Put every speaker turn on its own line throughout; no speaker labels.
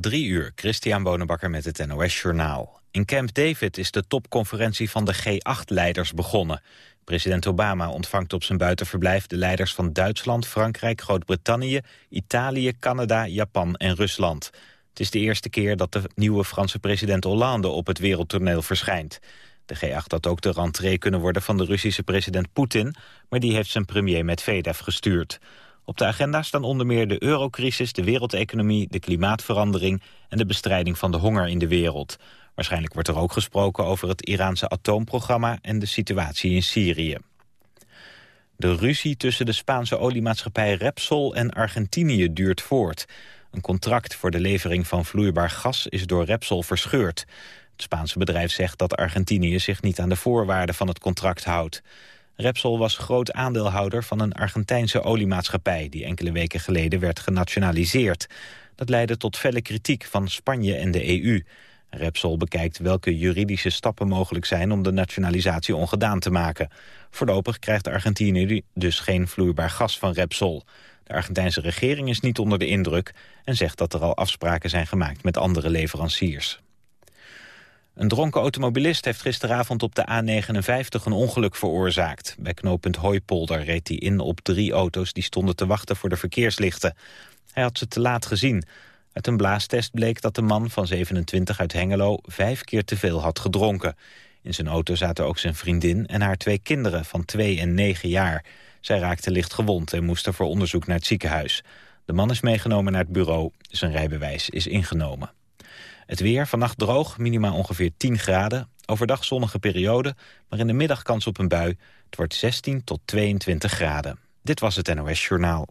Drie uur, Christian Bonenbakker met het NOS Journaal. In Camp David is de topconferentie van de G8-leiders begonnen. President Obama ontvangt op zijn buitenverblijf de leiders van Duitsland, Frankrijk, Groot-Brittannië, Italië, Canada, Japan en Rusland. Het is de eerste keer dat de nieuwe Franse president Hollande op het wereldtoneel verschijnt. De G8 had ook de rentree kunnen worden van de Russische president Poetin, maar die heeft zijn premier Medvedev gestuurd. Op de agenda staan onder meer de eurocrisis, de wereldeconomie, de klimaatverandering en de bestrijding van de honger in de wereld. Waarschijnlijk wordt er ook gesproken over het Iraanse atoomprogramma en de situatie in Syrië. De ruzie tussen de Spaanse oliemaatschappij Repsol en Argentinië duurt voort. Een contract voor de levering van vloeibaar gas is door Repsol verscheurd. Het Spaanse bedrijf zegt dat Argentinië zich niet aan de voorwaarden van het contract houdt. Repsol was groot aandeelhouder van een Argentijnse oliemaatschappij... die enkele weken geleden werd genationaliseerd. Dat leidde tot felle kritiek van Spanje en de EU. Repsol bekijkt welke juridische stappen mogelijk zijn... om de nationalisatie ongedaan te maken. Voorlopig krijgt Argentinië dus geen vloeibaar gas van Repsol. De Argentijnse regering is niet onder de indruk... en zegt dat er al afspraken zijn gemaakt met andere leveranciers. Een dronken automobilist heeft gisteravond op de A59 een ongeluk veroorzaakt. Bij knooppunt Hooipolder reed hij in op drie auto's die stonden te wachten voor de verkeerslichten. Hij had ze te laat gezien. Uit een blaastest bleek dat de man van 27 uit Hengelo vijf keer te veel had gedronken. In zijn auto zaten ook zijn vriendin en haar twee kinderen van 2 en 9 jaar. Zij raakte licht gewond en moesten voor onderzoek naar het ziekenhuis. De man is meegenomen naar het bureau. Zijn rijbewijs is ingenomen. Het weer, vannacht droog, minima ongeveer 10 graden. Overdag zonnige periode, maar in de middag kans op een bui. Het wordt 16 tot 22 graden. Dit was het NOS Journaal.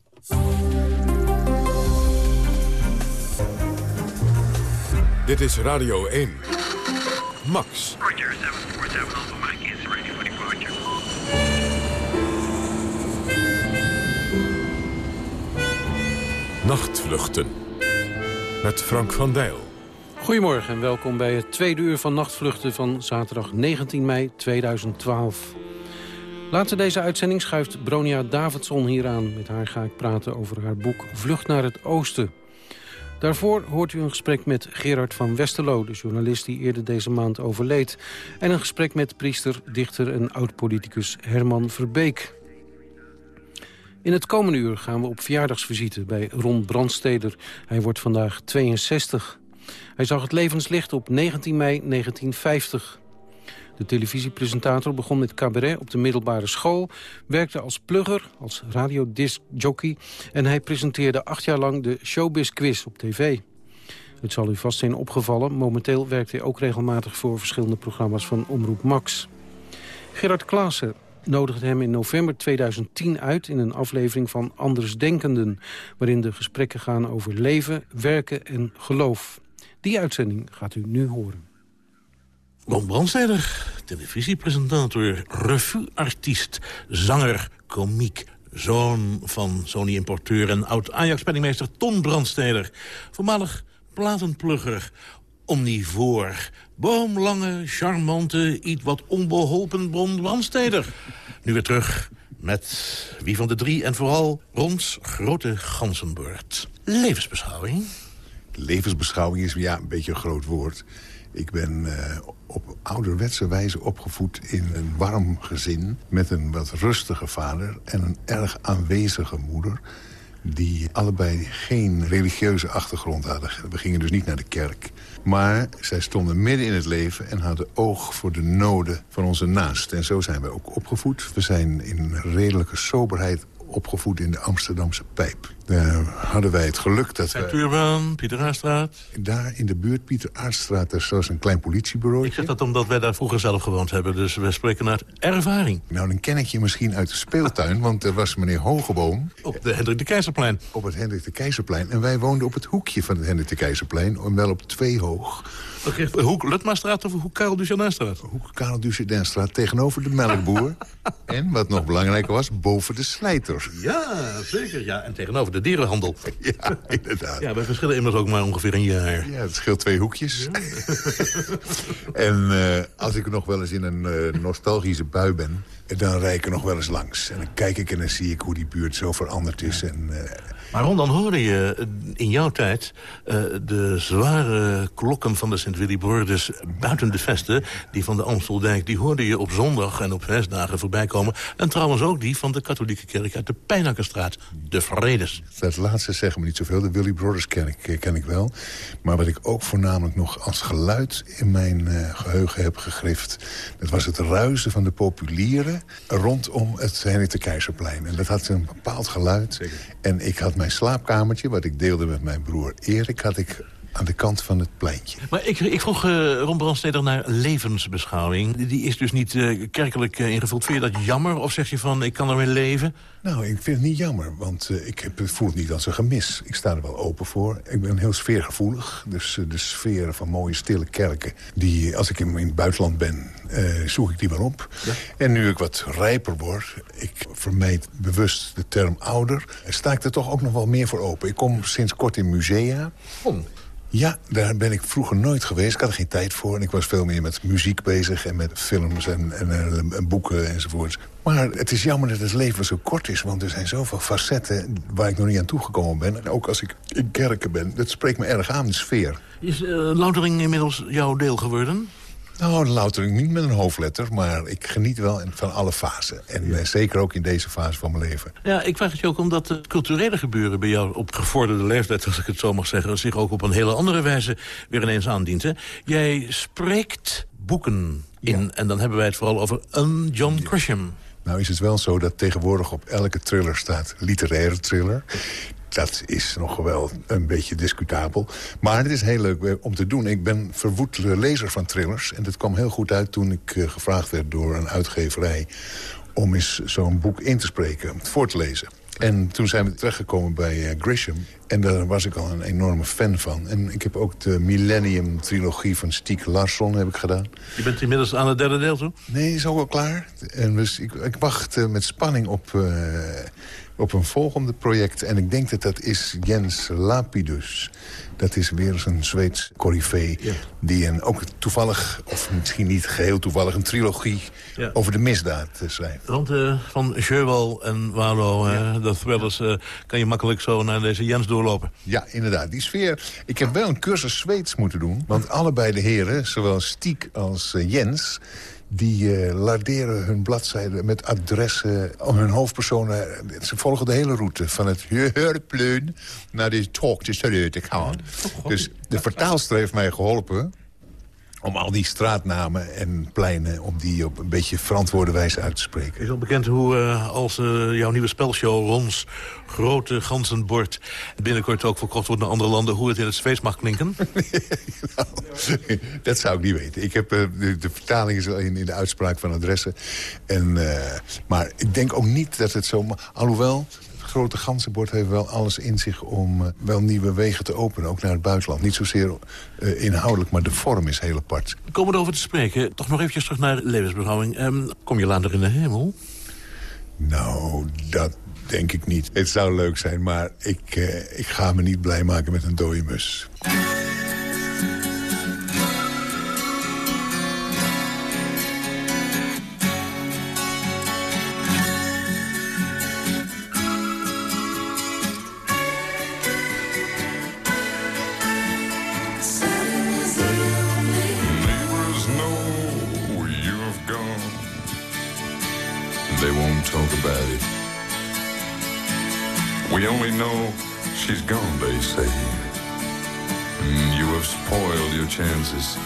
Dit is Radio 1. Max. Nachtvluchten. Met Frank van Dijl.
Goedemorgen en welkom bij het tweede uur van Nachtvluchten van zaterdag 19 mei 2012. Later deze uitzending schuift Bronia Davidson hier aan. Met haar ga ik praten over haar boek Vlucht naar het Oosten. Daarvoor hoort u een gesprek met Gerard van Westerlo... de journalist die eerder deze maand overleed. En een gesprek met priester, dichter en oud-politicus Herman Verbeek. In het komende uur gaan we op verjaardagsvisite bij Ron Brandsteder. Hij wordt vandaag 62. Hij zag het levenslicht op 19 mei 1950. De televisiepresentator begon met cabaret op de middelbare school... werkte als plugger, als radiodiscjockey... en hij presenteerde acht jaar lang de Showbiz Quiz op tv. Het zal u vast zijn opgevallen. Momenteel werkt hij ook regelmatig voor verschillende programma's van Omroep Max. Gerard Klaassen nodigde hem in november 2010 uit in een aflevering van Andersdenkenden... waarin de gesprekken gaan over leven, werken en geloof. Die uitzending gaat u nu horen.
Ron Brandsteder, televisiepresentator, revueartiest, zanger, komiek... zoon van Sony-importeur en oud-Ajax-penningmeester Ton Brandsteder... voormalig platenplugger, omnivoor, boomlange, charmante... iets wat onbeholpen Ron Brandsteder. Nu weer terug met wie van de drie en vooral Rons grote ganzenbeurt. Levensbeschouwing
levensbeschouwing is ja, een beetje een groot woord. Ik ben uh, op ouderwetse wijze opgevoed in een warm gezin... met een wat rustige vader en een erg aanwezige moeder... die allebei geen religieuze achtergrond hadden. We gingen dus niet naar de kerk. Maar zij stonden midden in het leven en hadden oog voor de noden van onze naast. En zo zijn we ook opgevoed. We zijn in redelijke soberheid opgevoed in de Amsterdamse Pijp. Daar hadden wij het geluk dat we...
Tuurbaan, Pieter Aarstraat?
Daar in de buurt, Pieter Aarstraat, daar is een klein politiebureau.
Ik zeg dat omdat wij daar vroeger zelf gewoond hebben. Dus we spreken naar ervaring.
Nou, dan ken ik je misschien uit de speeltuin. want er was meneer Hogeboom...
Op de Hendrik de Keizerplein.
Op het Hendrik de Keizerplein. En wij woonden op het hoekje van het Hendrik de Keizerplein. En wel op twee hoog.
Okay, hoek Lutmastraat of hoek Karel Duchardinstraat?
Hoek Karel Duchardinstraat tegenover de melkboer. en, wat nog belangrijker was, boven de slijter.
Ja, zeker. Ja, en tegenover de dierenhandel.
Ja, inderdaad.
Ja, wij verschillen immers ook maar ongeveer een jaar.
Ja, het scheelt twee hoekjes. en uh, als ik nog wel eens in een uh, nostalgische bui ben... dan rijd ik er nog wel eens langs. En dan kijk ik en dan zie ik hoe die buurt zo veranderd is. En, uh,
maar Ron, dan hoorde je in jouw tijd uh, de zware klokken van de Sint-Willibrordus buiten de vesten. Die van de Amsteldijk, die hoorde je op zondag en op feestdagen voorbij komen. En trouwens ook die van de katholieke kerk uit de Pijnakkerstraat, de Vredes.
Dat laatste zeggen me niet zoveel. De Willy Brothers ken ik, ken ik wel. Maar wat ik ook voornamelijk nog als geluid in mijn uh, geheugen heb gegrift... dat was het ruisen van de populieren rondom het Henrik de Keizerplein. En dat had een bepaald geluid. Zeker. En ik had mijn slaapkamertje, wat ik deelde met mijn broer Erik... had ik aan de kant van het pleintje.
Maar ik, ik vroeg uh, Ron Brandsteder naar levensbeschouwing. Die is dus niet uh, kerkelijk uh, ingevuld. Vind je dat jammer of zeg je van ik kan ermee leven?
Nou, ik vind het niet jammer, want ik heb, voel het niet als een gemis. Ik sta er wel open voor. Ik ben heel sfeergevoelig. Dus de sferen van mooie stille kerken... die als ik in, in het buitenland ben, zoek ik die wel op. Ja. En nu ik wat rijper word, ik vermijd bewust de term ouder... sta ik er toch ook nog wel meer voor open. Ik kom sinds kort in musea.
Oh.
Ja, daar ben ik vroeger nooit geweest. Ik had er geen tijd voor. En ik was veel meer met muziek bezig en met films en, en, en boeken enzovoorts. Maar het is jammer dat het leven zo kort is. Want er zijn zoveel facetten waar ik nog niet aan toegekomen ben. En ook als ik in kerken ben, dat spreekt me erg aan, de sfeer.
Is uh, Loutering inmiddels jouw deel geworden?
Nou, louter niet met een hoofdletter, maar ik geniet wel van alle fasen. En ja. zeker ook in deze fase van mijn leven.
Ja, ik vraag het je ook omdat het culturele gebeuren bij jou op gevorderde leeftijd, als ik het zo mag zeggen, zich ook op een hele andere wijze weer ineens aandient. Hè? Jij spreekt boeken in, ja. en dan hebben wij het vooral over een John Grisham.
Nou is het wel zo dat tegenwoordig op elke thriller staat literaire thriller dat is nog wel een beetje discutabel. Maar het is heel leuk om te doen. Ik ben verwoed lezer van thrillers. En dat kwam heel goed uit toen ik uh, gevraagd werd door een uitgeverij... om eens zo'n boek in te spreken, voor te lezen. En toen zijn we terechtgekomen bij uh, Grisham. En daar was ik al een enorme fan van. En ik heb ook de Millennium-trilogie van Stieg Larsson heb ik gedaan.
Je bent inmiddels aan het derde deel toe?
Nee, is ook al klaar. En dus ik, ik wacht uh, met spanning op... Uh, op een volgende project. En ik denk dat dat is Jens Lapidus. Dat is weer een Zweeds corifee. Ja. Die een, ook toevallig, of misschien niet geheel toevallig... een trilogie ja. over de misdaad schrijft.
Want uh, van Sjöwal en Walo, ja. dat wel eens, uh, kan je makkelijk zo naar deze Jens doorlopen.
Ja, inderdaad. Die sfeer. Ik heb wel een cursus Zweeds moeten doen. Want allebei de heren, zowel Stiek als Jens die uh, larderen hun bladzijden met adressen. Hun hoofdpersonen, ze volgen de hele route. Van het Heurpleun naar de Talk to te gaan. Dus de vertaalster heeft mij geholpen om al die straatnamen en pleinen... om die op een beetje verantwoorde wijze uit te spreken.
Is al bekend hoe uh, als uh, jouw nieuwe spelshow... Rons grote ganzenbord binnenkort ook verkocht wordt naar andere landen... hoe het in het Zweeds mag klinken?
nou, dat zou ik niet weten. Ik heb, uh, de, de, vertaling is in, in de uitspraak van adressen. En, maar ik denk ook niet dat het zo... Alhoewel, grote ganzenbord heeft wel alles in zich om uh, wel nieuwe wegen te openen. Ook naar het buitenland. Niet zozeer uh, inhoudelijk, maar de vorm is heel apart.
Komen we erover te spreken. Toch nog eventjes terug naar levensbeschouwing. Um, kom je later in de hemel?
Nou, dat denk ik niet. Het zou leuk zijn, maar ik, uh, ik ga me niet blij maken met een dode mus.
We only know she's gone, they say. Mm, you have spoiled your chances.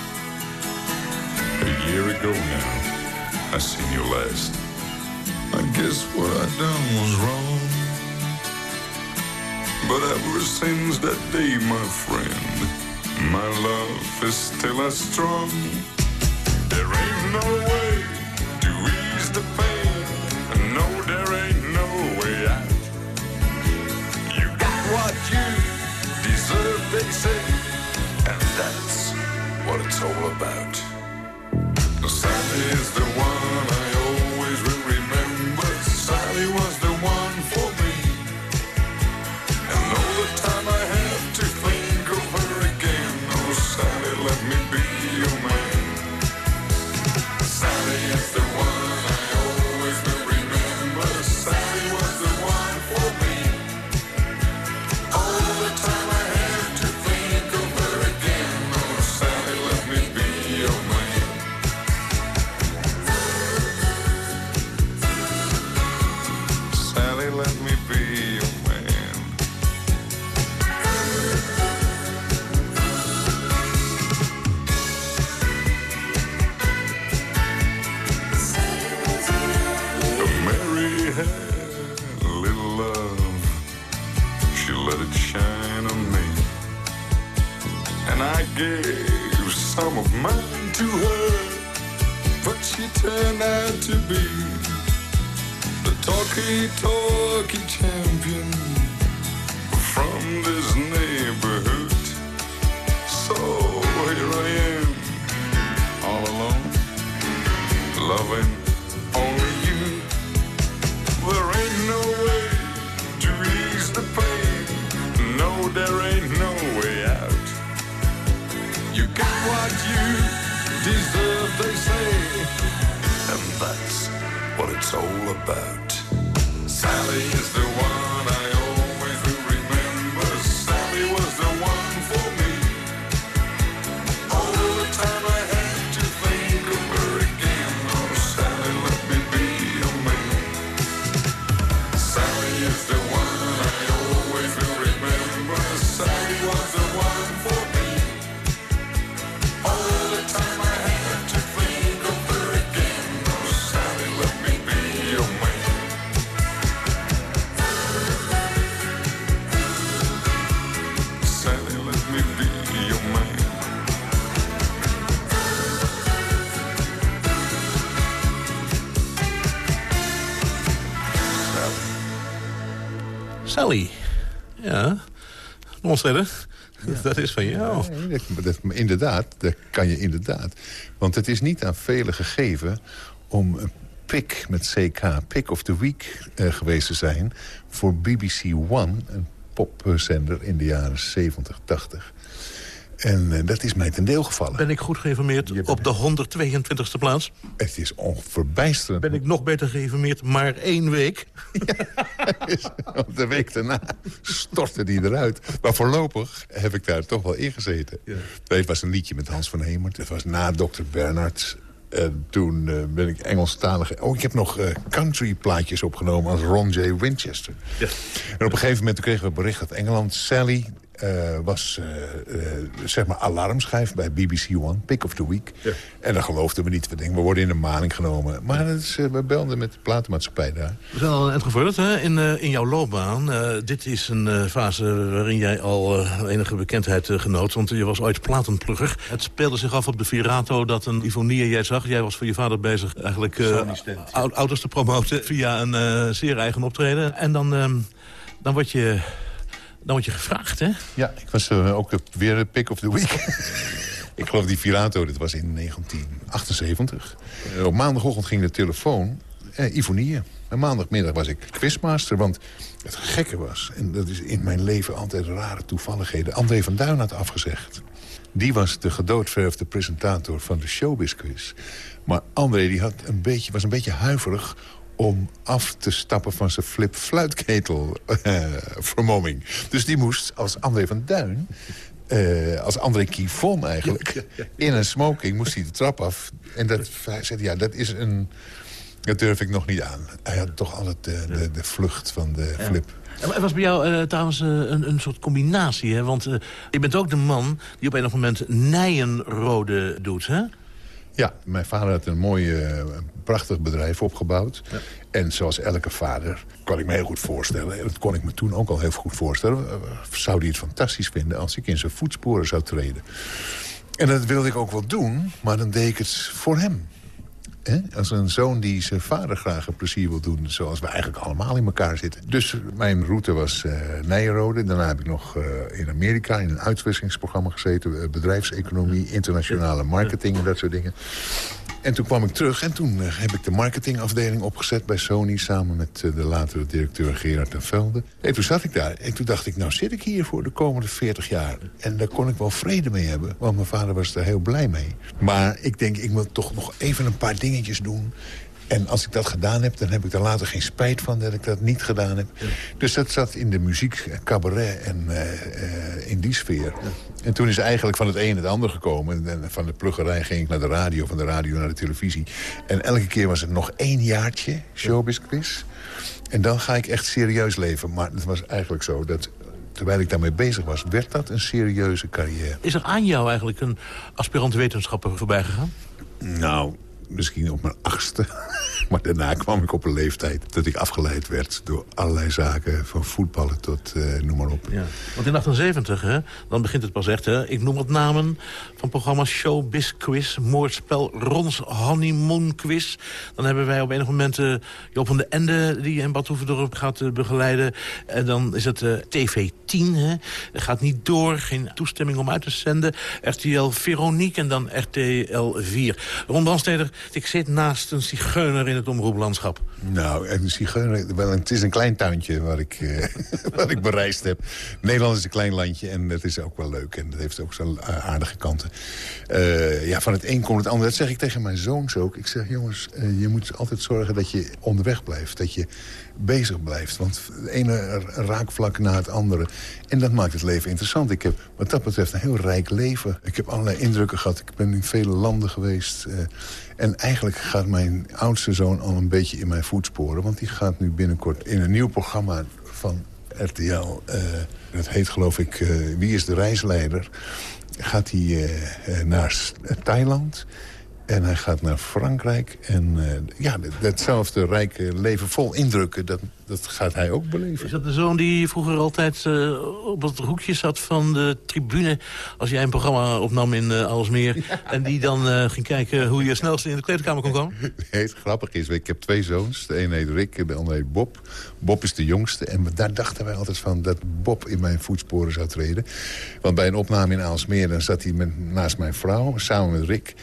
A year ago now, I seen you last. I guess what I done was wrong. But ever since that day, my friend, my love is still as strong. There ain't no way
Ons. Dat is van jou.
Nee, dat, dat- maar inderdaad, dat kan je inderdaad. Want het is niet aan velen gegeven om een pick met CK, Pick of the Week, eh, geweest te zijn... voor BBC One, een popzender in de jaren 70, 80. En eh, dat is mij ten deel gevallen.
Ben ik goed geïnformeerd
Je
op de 122e plaats?
Het is onverbijsterend.
Ben ik nog beter geïnformeerd maar één week?
De week daarna stortte die eruit. Maar voorlopig heb ik daar toch wel in gezeten. Het was een liedje met Hans van Hemert. Het was na Dr. Bernard. En toen eh, ben ik Engelstalig... Oh, ik heb nog eh, country plaatjes opgenomen als Ron J. Winchester. En op een gegeven moment kregen we bericht uit Engeland. Sally eh, was eh, eh, zeg maar alarmschijf bij BBC One, Pick of the Week. En dat geloofden we niet. We denken, we worden in de maling genomen. Maar dat is, we belden met de platenmaatschappij daar.
We zijn al gevorderd hè? In, eh, in jouw loopbaan. Eh, dit is een eh, fase waarin jij al enige bekendheid genoot. Want je was ooit platenplugger. Het speelde zich af op de Virato dat een Ivonie jij zag. Jij was voor je vader bezig eigenlijk eh, auto's te promoten via een eh, zeer eigen optreden. En dan, ehm, dan, word je, dan word je gevraagd, hè?
Ja, ik was eh, ook weer pick of the week. ik geloof die Virato, dat was in 1978. Eh, op maandagochtend ging de telefoon, eh, Ivonie. En maandagmiddag was ik quizmaster, want het gekke was... en dat is in mijn leven altijd rare toevalligheden... André van Duin had afgezegd. Die was de gedoodverfde presentator van de Showbiz Quiz. Maar André die had een beetje, was een beetje huiverig om af te stappen van zijn flip-fluitketel eh. Dus die moest als André van Duin... eh, als André Kivon eigenlijk... in een smoking moest hij de trap af. En dat, hij zei, ja, dat is een... Dat durf ik nog niet aan. Hij had toch altijd de, de, de vlucht van de flip.
En Het was bij jou eh, trouwens een, een soort combinatie, hè? Want je bent ook de man die op een of moment nijenrode doet, hè?
Ja, mijn vader had een mooi, eh, prachtig bedrijf opgebouwd. En zoals elke vader kan ik me heel goed voorstellen... en dat kon ik me toen ook al heel goed voorstellen... eh, zou hij het fantastisch vinden als ik in zijn voetsporen zou treden. En dat wilde ik ook wel doen, maar dan deed ik het voor hem. Als een zoon die zijn vader graag een plezier wil doen... zoals we eigenlijk allemaal in elkaar zitten. Dus mijn route was Nijenrode. Daarna heb ik nog eh, in Amerika in een uitwisselingsprogramma gezeten. eh, bedrijfseconomie, internationale marketing en dat soort dingen. En toen kwam ik terug en toen eh, heb ik de marketingafdeling opgezet bij Sony... samen met eh, de latere directeur Gerard ten Velde. En toen zat ik daar en toen dacht ik, nou zit ik hier voor de komende 40 jaar. En daar kon ik wel vrede mee hebben, want mijn vader was er heel blij mee. Maar ik denk, ik wil toch nog even een paar dingetjes doen... En als ik dat gedaan heb, dan heb ik er later geen spijt van dat ik dat niet gedaan heb. Dus dat zat in de muziek, eh, cabaret en eh, eh, in die sfeer. En toen is eigenlijk van het een het ander gekomen. En van de pluggerij ging ik naar de radio, van de radio naar de televisie. En elke keer was het nog één jaartje, showbiz quiz. En dan ga ik echt serieus leven. Maar het was eigenlijk zo dat terwijl ik daarmee bezig was... werd dat een serieuze carrière.
Is er aan jou eigenlijk een aspirant wetenschapper voorbij gegaan?
Nou, misschien op mijn achtste. Maar daarna kwam ik op een leeftijd dat ik afgeleid werd... door allerlei zaken, van voetballen tot uh, noem maar op.
Ja. Want in 78, hè, dan begint het pas echt. Hè. Ik noem wat namen van programma's Showbiz Quiz... Moordspel, Rons Honeymoon Quiz. Dan hebben wij op enig moment uh, Joop van de Ende... die in Bad Hoeverdorp gaat uh, begeleiden. En dan is het TV 10, hè. gaat niet door, geen toestemming om uit te zenden. RTL Veronique en dan RTL 4. Ron ik zit naast een zigeuner in het omroeplandschap.
Nou, een zigeuner, wel, het is een klein tuintje waar ik, waar ik bereisd heb. Nederland is een klein landje en dat is ook wel leuk. En dat heeft ook zo aardige kanten. Uh, ja, van het een komt het ander. Dat zeg ik tegen mijn zoons ook. Ik zeg, jongens, je moet altijd zorgen dat je onderweg blijft. Dat je bezig blijft. Want het ene raakvlak na het andere. En dat maakt het leven interessant. Ik heb wat dat betreft een heel rijk leven. Ik heb allerlei indrukken gehad. Ik ben in vele landen geweest. En eigenlijk gaat mijn oudste zoon al een beetje in mijn voetsporen. Want die gaat nu binnenkort in een nieuw programma van RTL. Uh, dat heet geloof ik uh, Wie is de reisleider? Gaat hij uh, naar Thailand... En hij gaat naar Frankrijk. En ja, datzelfde rijke leven vol indrukken, dat, dat gaat hij ook beleven.
Is dat de zoon die vroeger altijd uh, op het hoekje zat van de tribune... als jij een programma opnam in uh, Alsmeer... Ja. en die dan ging kijken hoe je snelst in de kleedkamer kon komen?
Nee, het grappige is, ik heb twee zoons. De ene heet Rick en de andere heet Bob. Bob is de jongste. En daar dachten wij altijd van dat Bob in mijn voetsporen zou treden. Want bij een opname in Aalsmeer dan zat hij met, naast mijn vrouw, samen met Rick...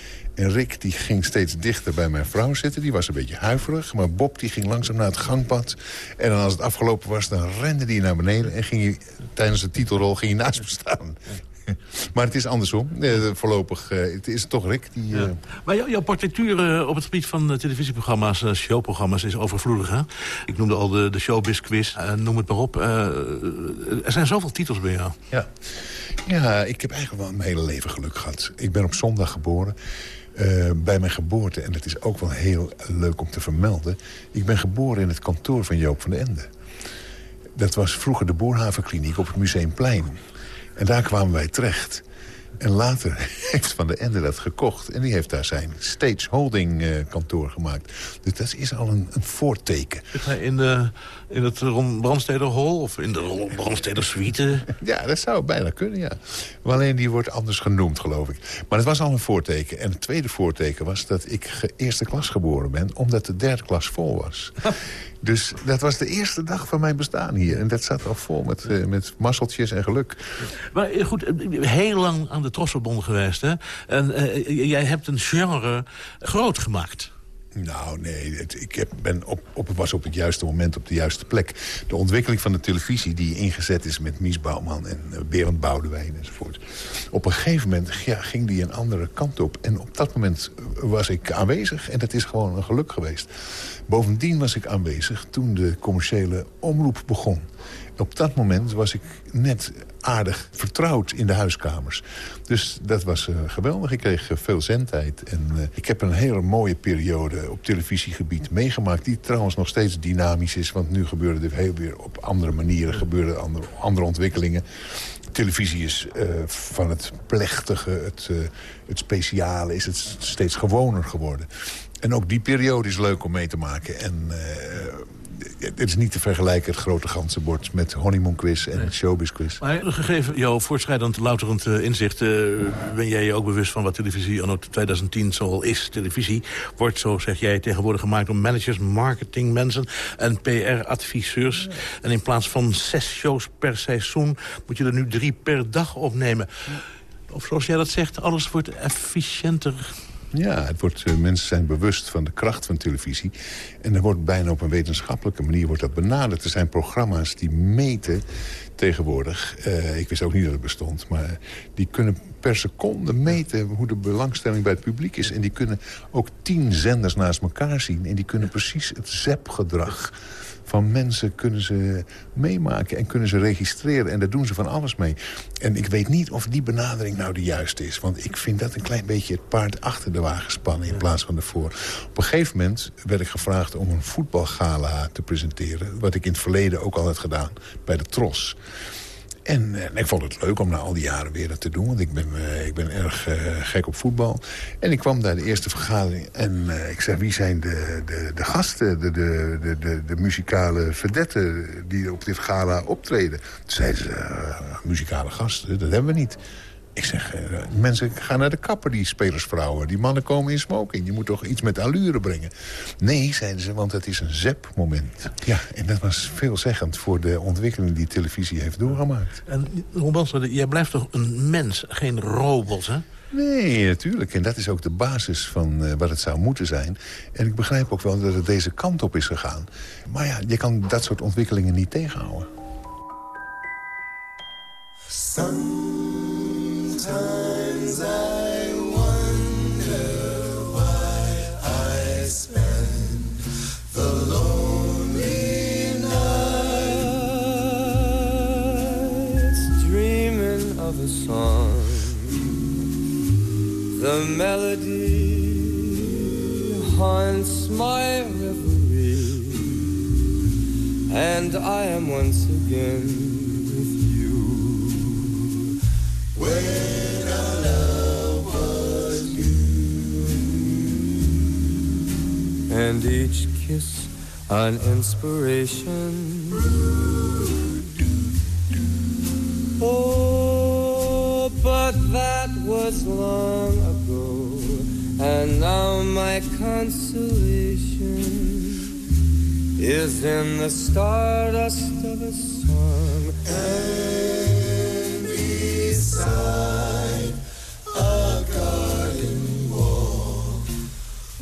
En Rick die ging steeds dichter bij mijn vrouw zitten. Die was een beetje huiverig. Maar Bob die ging langzaam naar het gangpad. En dan als het afgelopen was, dan rende hij naar beneden. En ging hij, tijdens de titelrol ging hij naast me staan. Maar het is andersom. Uh, voorlopig uh, het is toch Rick. Die, uh... ja.
Maar jou, jouw partituur op het gebied van televisieprogramma's, showprogramma's, is overvloedig. Hè? Ik noemde al de, de showbiz quiz, noem het maar op. er zijn zoveel titels bij jou.
Ja. ja, ik heb eigenlijk wel mijn hele leven geluk gehad. Ik ben op zondag geboren. Uh, bij mijn geboorte, en dat is ook wel heel leuk om te vermelden... ik ben geboren in het kantoor van Joop van den Ende. Dat was vroeger de Boerhavenkliniek op het Museumplein. En daar kwamen wij terecht. En later heeft Van der Ende dat gekocht. En die heeft daar zijn Stage Holding uh, kantoor gemaakt. Dus dat is al een, een voorteken.
In, de, in het Ron Brandsteder Hall of in de Ron Brandsteder Suite?
ja, dat zou bijna kunnen, ja. Maar alleen die wordt anders genoemd, geloof ik. Maar het was al een voorteken. En het tweede voorteken was dat ik eerste klas geboren ben... omdat de derde klas vol was. Dus dat was de eerste dag van mijn bestaan hier. En dat zat al vol met, uh, met masseltjes en geluk.
Maar goed, heel lang aan de Tros verbonden geweest, hè? En uh, jij hebt een genre groot gemaakt.
Nou, nee, ik heb, ben op, op, was op het juiste moment op de juiste plek. De ontwikkeling van de televisie die ingezet is met Mies Bouwman en uh, Berend Boudewijn enzovoort. Op een gegeven moment ging die een andere kant op. En op dat moment was ik aanwezig en dat is gewoon een geluk geweest. Bovendien was ik aanwezig toen de commerciële omroep begon. Op dat moment was ik net aardig vertrouwd in de huiskamers. Dus dat was uh, geweldig. Ik kreeg uh, veel zendtijd. En uh, ik heb een hele mooie periode op televisiegebied meegemaakt... die trouwens nog steeds dynamisch is. Want nu gebeuren er heel weer op andere manieren gebeuren andere, andere ontwikkelingen. Televisie is van het plechtige, het, het speciale... is het steeds gewoner geworden. En ook die periode is leuk om mee te maken. En het is niet te vergelijken, het grote ganzenbord... met honeymoon quiz en nee. showbiz quiz.
Maar gegeven jouw voortschrijdend louterend uh, inzicht... Uh, ben jij je ook bewust van wat televisie anno 2010 zoal is. Televisie wordt, zo zeg jij, tegenwoordig gemaakt... door managers, marketingmensen en PR-adviseurs. Ja. En in plaats van zes shows per seizoen... moet je er nu drie per dag opnemen. Of zoals jij dat zegt, alles wordt efficiënter...
Ja, het wordt, uh, mensen zijn bewust van de kracht van televisie. En er wordt bijna op een wetenschappelijke manier wordt dat benaderd. Er zijn programma's die meten tegenwoordig. Uh, ik wist ook niet dat het bestond. Maar die kunnen per seconde meten hoe de belangstelling bij het publiek is. En die kunnen ook tien zenders naast elkaar zien. En die kunnen precies het zepgedrag van mensen kunnen ze meemaken en kunnen ze registreren. En daar doen ze van alles mee. En ik weet niet of die benadering nou de juiste is. Want ik vind dat een klein beetje het paard achter de wagen spannen in plaats van ervoor. Op een gegeven moment werd ik gevraagd om een voetbalgala te presenteren. Wat ik in het verleden ook al had gedaan bij de Tros. En eh, ik vond het leuk om na al die jaren weer dat te doen. Want ik ben, eh, ik ben erg eh, gek op voetbal. En ik kwam daar de eerste vergadering. En ik zei, wie zijn de, de, de gasten, de, de, de, de, muzikale verdetten... die op dit gala optreden? Toen zeiden ze, muzikale gasten, dat hebben we niet. Ik zeg, eh, mensen gaan naar de kapper, die spelersvrouwen. Die mannen komen in smoking. Je moet toch iets met allure brengen. Nee, zeiden ze, want het is een zep-moment. Ja, en dat was veelzeggend voor de ontwikkeling die televisie heeft doorgemaakt.
En Ron Balster, jij blijft toch een mens, geen robot, hè?
Nee, natuurlijk. En dat is ook de basis van eh, wat het zou moeten zijn. En ik begrijp ook wel dat het deze kant op is gegaan. Maar ja, je kan dat soort ontwikkelingen niet tegenhouden.
Nights dreaming of a song. The melody haunts my reverie, and I am once again and each kiss an inspiration. Oh, but that was long ago, and now my consolation is in the stardust of a song. And beside a garden wall,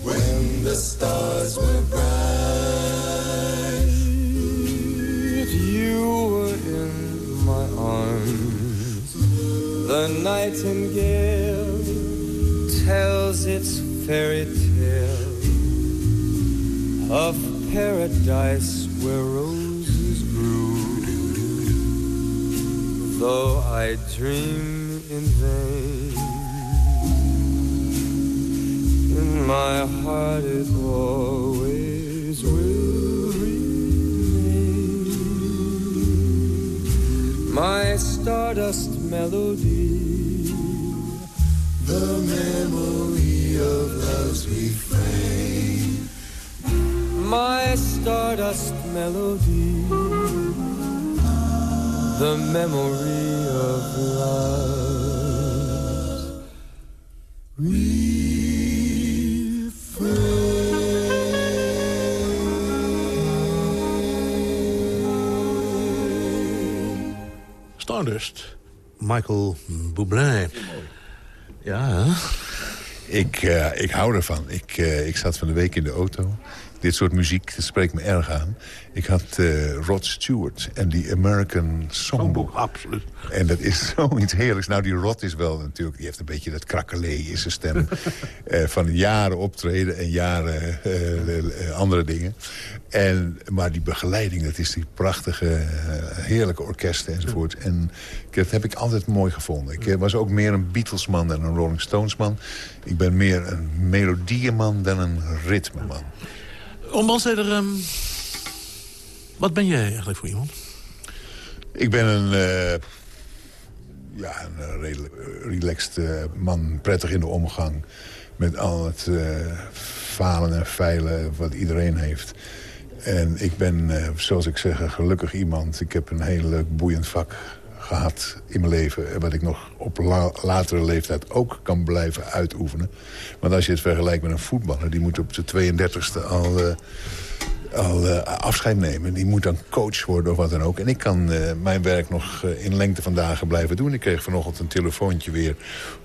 when the stars were bright, you were in my arms. The nightingale tells its fairy tale of paradise where roses Though I dream in vain, in my heart it always will remain. My stardust melody, the memory of love's refrain. My stardust melody, the memory of love's
Stardust. Michael Bublé. Ja,
Ik, eh, ik hou ervan. Ik, eh, ik zat van de week in de auto. Dit soort muziek, dat spreekt me erg aan. Ik had eh, Rod Stewart en die American Songbook.
absoluut.
En dat is zoiets heerlijks. Nou, die Rod is wel natuurlijk... die heeft een beetje dat krakkelee in zijn stem. Eh, van jaren optreden en jaren eh, andere dingen. En, maar die begeleiding, dat is die prachtige, heerlijke orkesten enzovoort. En dat heb ik altijd mooi gevonden. Ik was ook meer een Beatlesman dan een Rolling Stonesman. Ik ben meer een melodieënman dan een ritmeman.
Ombalsteder, um, wat ben jij eigenlijk voor iemand?
Ik ben een, eh, ja, een redelijk relaxed eh, man, prettig in de omgang... met al het eh, falen en feilen wat iedereen heeft. En ik ben, zoals ik zeg, gelukkig iemand. Ik heb een heel leuk, boeiend vak gehad in mijn leven... en wat ik nog op la- latere leeftijd ook kan blijven uitoefenen. Want als je het vergelijkt met een voetballer... die moet op de 32e al... eh, al eh, afscheid nemen. Die moet dan coach worden of wat dan ook. En ik kan eh, mijn werk nog in lengte van dagen blijven doen. Ik kreeg vanochtend een telefoontje weer...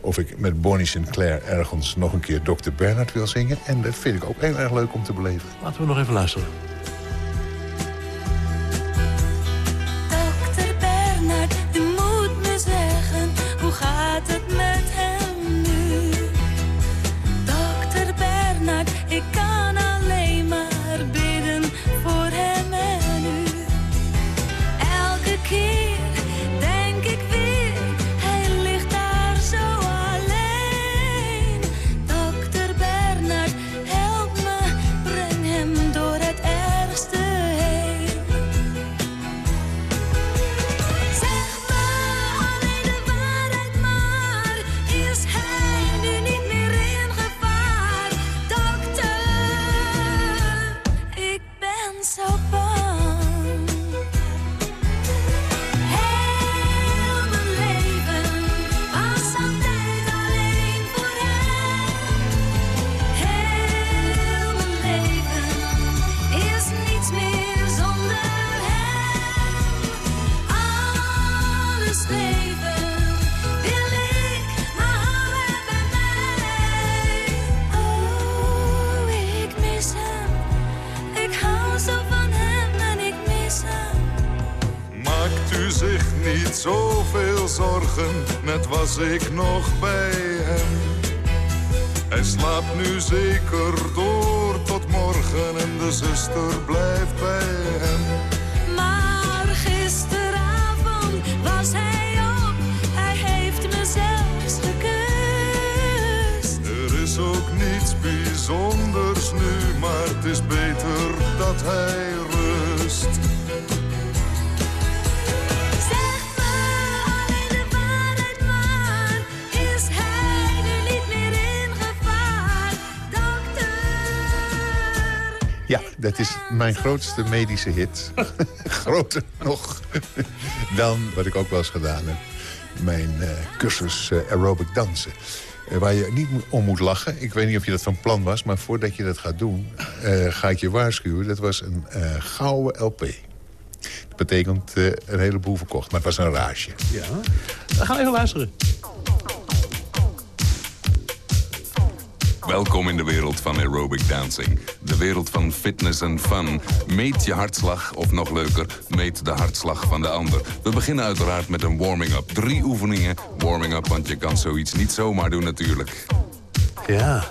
of ik met Bonnie Sinclair ergens nog een keer Dr. Bernard wil zingen. En dat vind ik ook heel erg leuk om te beleven.
Laten we nog even luisteren.
Bijzonders nu, maar het is beter dat hij rust.
Zeg me alleen de waarheid maar, is hij nu niet meer in gevaar? Dokter,
Ja, dat is mijn grootste medische hit. Groter nog dan wat ik ook wel eens gedaan heb. Mijn eh, cursus eh, aerobic dansen. Eh, waar je niet om moet lachen. Ik weet niet of je dat van plan was, maar voordat je dat gaat doen... eh, ga ik je waarschuwen. Dat was een eh, gouden LP. Dat betekent een heleboel verkocht, maar het was een raasje.
Ja. We gaan even luisteren.
Welkom in de wereld van aerobic dancing. De wereld van fitness en fun. Meet je hartslag, of nog leuker, meet de hartslag van de ander. We beginnen uiteraard met een warming-up. Drie oefeningen warming-up, want je kan zoiets niet zomaar doen natuurlijk.
Ja,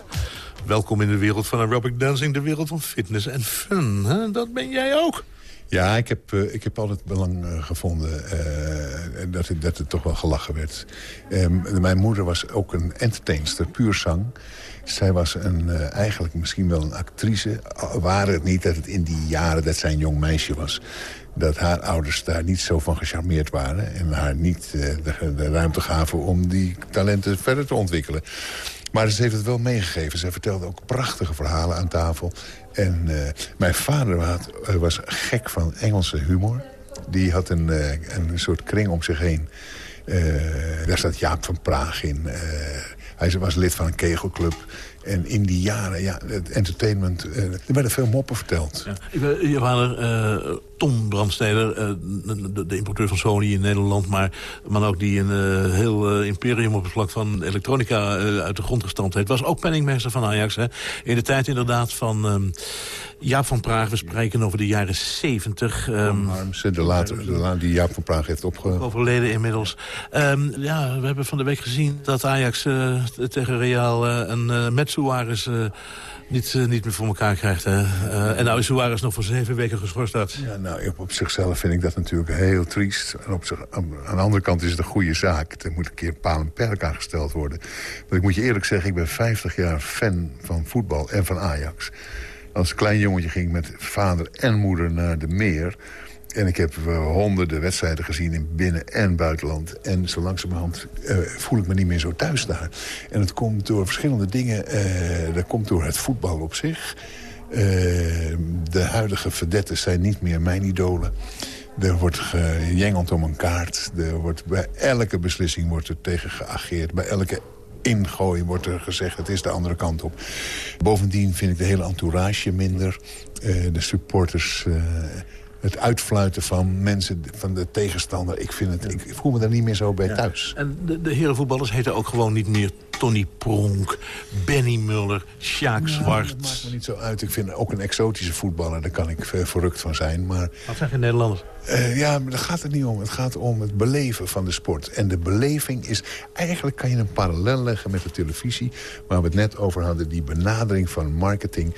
welkom in de wereld van aerobic dancing. De wereld van fitness en fun. Hè? Dat ben jij ook.
Ja, ik heb, eh, ik heb altijd belang eh, gevonden eh, dat, het, dat het toch wel gelachen werd. Ehm, mijn moeder was ook een entertainster, puur zang. Zij was een, eh, eigenlijk misschien wel een actrice. Waren het niet dat het in die jaren dat zij een jong meisje was... dat haar ouders daar niet zo van gecharmeerd waren... en haar niet eh, de, de ruimte gaven om die talenten verder te ontwikkelen. Maar ze heeft het wel meegegeven. Ze vertelde ook prachtige verhalen aan tafel. En eh, mijn vader was gek van Engelse humor. Die had een, een soort kring om zich heen. Eh, daar staat Jaap van Praag in. Hij was lid van een kegelclub. En in die jaren, ja, het entertainment... eh, er werden veel moppen verteld.
Ik ben- Je vader, eh, Tom Brandsteder, eh, de, importeur van Sony in Nederland... maar man ook die een eh, heel eh, imperium op het vlak van elektronica eh, uit de grond gestampt heeft... was ook penningmeester van Ajax. Hè? In de tijd inderdaad van ehm, Jaap van Praag. We spreken over de jaren 70. ehm,
de later, de die Jaap van Praag heeft opge...
overleden inmiddels. Ehm, ja, we hebben van de week gezien dat Ajax eh, tegen Real eh, een uh, met Suarez eh, niet, eh, niet meer voor elkaar krijgt. Hè? Eh, en nou is Suarez nog voor zeven weken geschorst uit.
Ja, nou, op, op zichzelf vind ik dat natuurlijk heel triest. En op zich, aan, aan de andere kant is het een goede zaak. Er moet een keer paal en perk aangesteld worden. Want ik moet je eerlijk zeggen, ik ben 50 jaar fan van voetbal en van Ajax. Als klein jongetje ging ik met vader en moeder naar de meer... En ik heb eh, honderden wedstrijden gezien in binnen- en buitenland. En zo langzamerhand eh, voel ik me niet meer zo thuis daar. En het komt door verschillende dingen. eh, dat komt door het voetbal op zich. De huidige verdetten zijn niet meer mijn idolen. Er wordt gejengeld om een kaart. Er wordt, bij elke beslissing wordt er tegen geageerd. Bij elke ingooi wordt er gezegd, het is de andere kant op. Bovendien vind ik de hele entourage minder. Eh, de supporters... eh, het uitfluiten van mensen, van de tegenstander. Ik, vind het, ik voel me daar niet meer zo bij thuis.
En de, de herenvoetballers heten ook gewoon niet meer Tony Pronk, Benny Muller, Sjaak Zwart.
Dat maakt me niet zo uit. Ik vind ook een exotische voetballer, daar kan ik eh, verrukt van zijn. Maar
Wat zeggen Nederlanders?
eh, ja, maar daar gaat het niet om. Het gaat om het beleven van de sport. En de beleving is... Eigenlijk kan je een parallel leggen met de televisie... waar we het net over hadden, die benadering van marketing.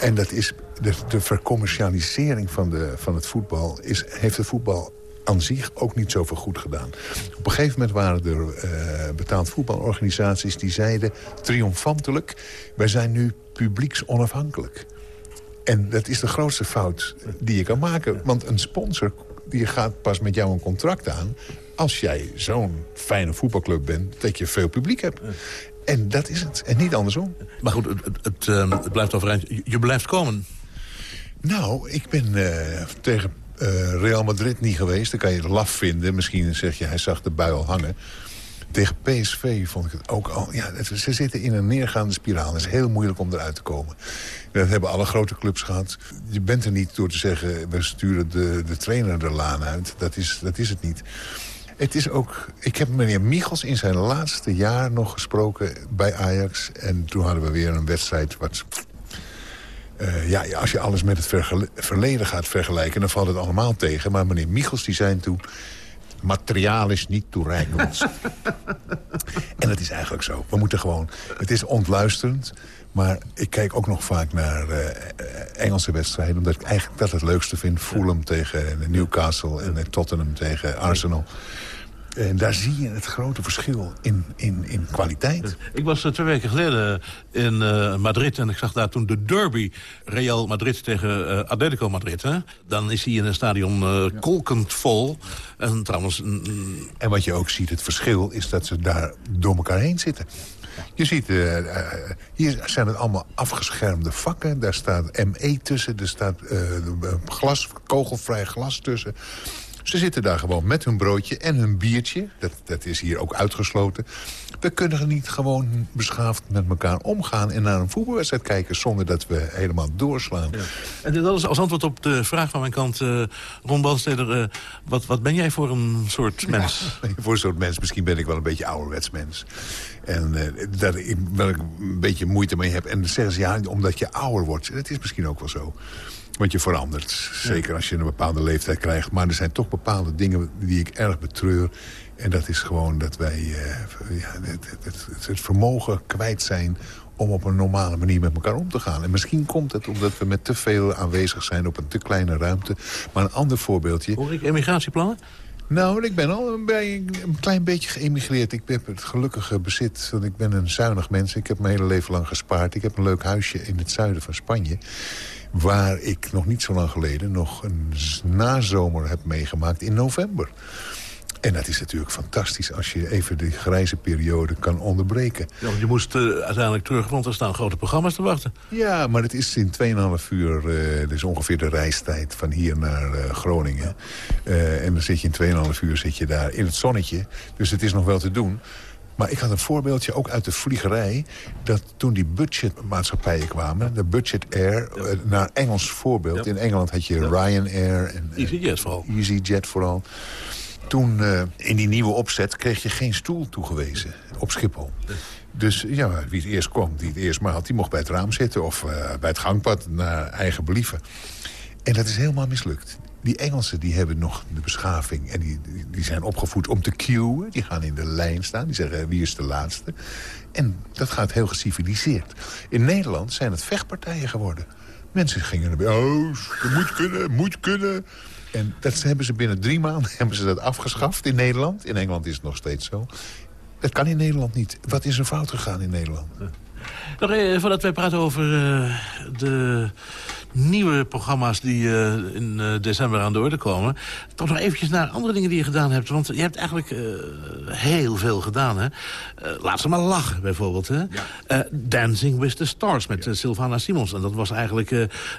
En dat is de, de vercommercialisering van, de, van het voetbal... Is, heeft het voetbal aan zich ook niet zoveel goed gedaan. Op een gegeven moment waren er eh, betaald voetbalorganisaties... die zeiden triomfantelijk... wij zijn nu publieks-onafhankelijk. En dat is de grootste fout die je kan maken. Want een sponsor die gaat pas met jou een contract aan... als jij zo'n fijne voetbalclub bent dat je veel publiek hebt. En dat is het. En niet andersom.
Maar goed, het, het, het, ehm, het blijft overeind. Je blijft komen.
Nou, ik ben eh, tegen eh, Real Madrid niet geweest. Dan kan je het laf vinden. Misschien zeg je, hij zag de bui al hangen. Tegen PSV vond ik het ook al... Ja, ze zitten in een neergaande spiraal. Het is heel moeilijk om eruit te komen. Dat hebben alle grote clubs gehad. Je bent er niet door te zeggen... we sturen de, de trainer de laan uit. Dat is, dat is het niet. Het is ook... Ik heb meneer Michels in zijn laatste jaar nog gesproken bij Ajax. En toen hadden we weer een wedstrijd... wat eh, ja, als je alles met het verleden gaat vergelijken... dan valt het allemaal tegen. Maar meneer Michels die zei toen... materiaal is niet toereikend. en dat is eigenlijk zo. We moeten gewoon... Het is ontluisterend. Maar ik kijk ook nog vaak naar uh, Engelse wedstrijden... omdat ik eigenlijk dat het leukste vind. Fulham tegen Newcastle en Tottenham tegen Arsenal. En daar zie je het grote verschil in, in, in kwaliteit.
Ik was uh, twee weken geleden in uh, Madrid en ik zag daar toen de derby Real Madrid tegen uh, Atletico Madrid. Hè? Dan is hij in een stadion kolkend vol. En trouwens...
En wat je ook ziet, het verschil is dat ze daar door elkaar heen zitten. Je ziet, uh, uh, hier zijn het allemaal afgeschermde vakken. Daar staat ME tussen, er staat uh, glas, kogelvrij glas tussen. Ze zitten daar gewoon met hun broodje en hun biertje. Dat, dat is hier ook uitgesloten. We kunnen niet gewoon beschaafd met elkaar omgaan... en naar een voetbalwedstrijd kijken zonder dat we helemaal doorslaan. Ja.
En dat is als antwoord op de vraag van mijn kant, uh, Ron Balsteder... Uh, wat, wat ben jij voor een soort mens?
Ja, voor een soort mens, misschien ben ik wel een beetje ouderwets mens. En uh, daar ik, wel een beetje moeite mee heb. En dan zeggen ze, ja, omdat je ouder wordt. Dat is misschien ook wel zo. Want je verandert. Zeker als je een bepaalde leeftijd krijgt. Maar er zijn toch bepaalde dingen die ik erg betreur. En dat is gewoon dat wij uh, ja, het, het, het, het, vermogen kwijt zijn om op een normale manier met elkaar om te gaan. En misschien komt het omdat we met te veel aanwezig zijn op een te kleine ruimte. Maar een ander voorbeeldje...
Hoor ik emigratieplannen?
Nou, ik ben al een, een, klein beetje geëmigreerd. Ik heb het gelukkige bezit, want ik ben een zuinig mens. Ik heb mijn hele leven lang gespaard. Ik heb een leuk huisje in het zuiden van Spanje waar ik nog niet zo lang geleden nog een nazomer heb meegemaakt in november. En dat is natuurlijk fantastisch als je even de grijze periode kan onderbreken.
Ja, want je moest uh, uiteindelijk terug, want er staan grote programma's te wachten.
Ja, maar het is in 2,5 uur, uh, dus ongeveer de reistijd van hier naar uh, Groningen. en dan zit je in 2,5 uur zit je daar in het zonnetje. Dus het is nog wel te doen. Maar ik had een voorbeeldje ook uit de vliegerij... dat toen die budgetmaatschappijen kwamen, de Budget Air... Ja. naar Engels voorbeeld.
Ja.
In Engeland had je
Ja.
Ryanair. En,
EasyJet vooral.
EasyJet vooral. Toen, uh, in die nieuwe opzet, kreeg je geen stoel toegewezen op Schiphol. Dus ja, wie het eerst kwam, die het eerst maar had... die mocht bij het raam zitten of uh, bij het gangpad naar eigen believen. En dat is helemaal mislukt. Die Engelsen die hebben nog de beschaving en die, die zijn opgevoed om te queuen. Die gaan in de lijn staan, die zeggen wie is de laatste. En dat gaat heel geciviliseerd. In Nederland zijn het vechtpartijen geworden. Mensen gingen erbij, oh, moet kunnen, moet kunnen. En dat hebben ze binnen drie maanden hebben ze dat afgeschaft in Nederland. In Engeland is het nog steeds zo. Dat kan in Nederland niet. Wat is er fout gegaan in Nederland?
Nog even, voordat wij praten over uh, de nieuwe programma's die uh, in uh, december aan de orde komen... toch nog eventjes naar andere dingen die je gedaan hebt. Want je hebt eigenlijk uh, heel veel gedaan, hè? laat ze maar lachen, bijvoorbeeld, hè? Ja. Dancing with the Stars met ja. Sylvana Simons. En dat was eigenlijk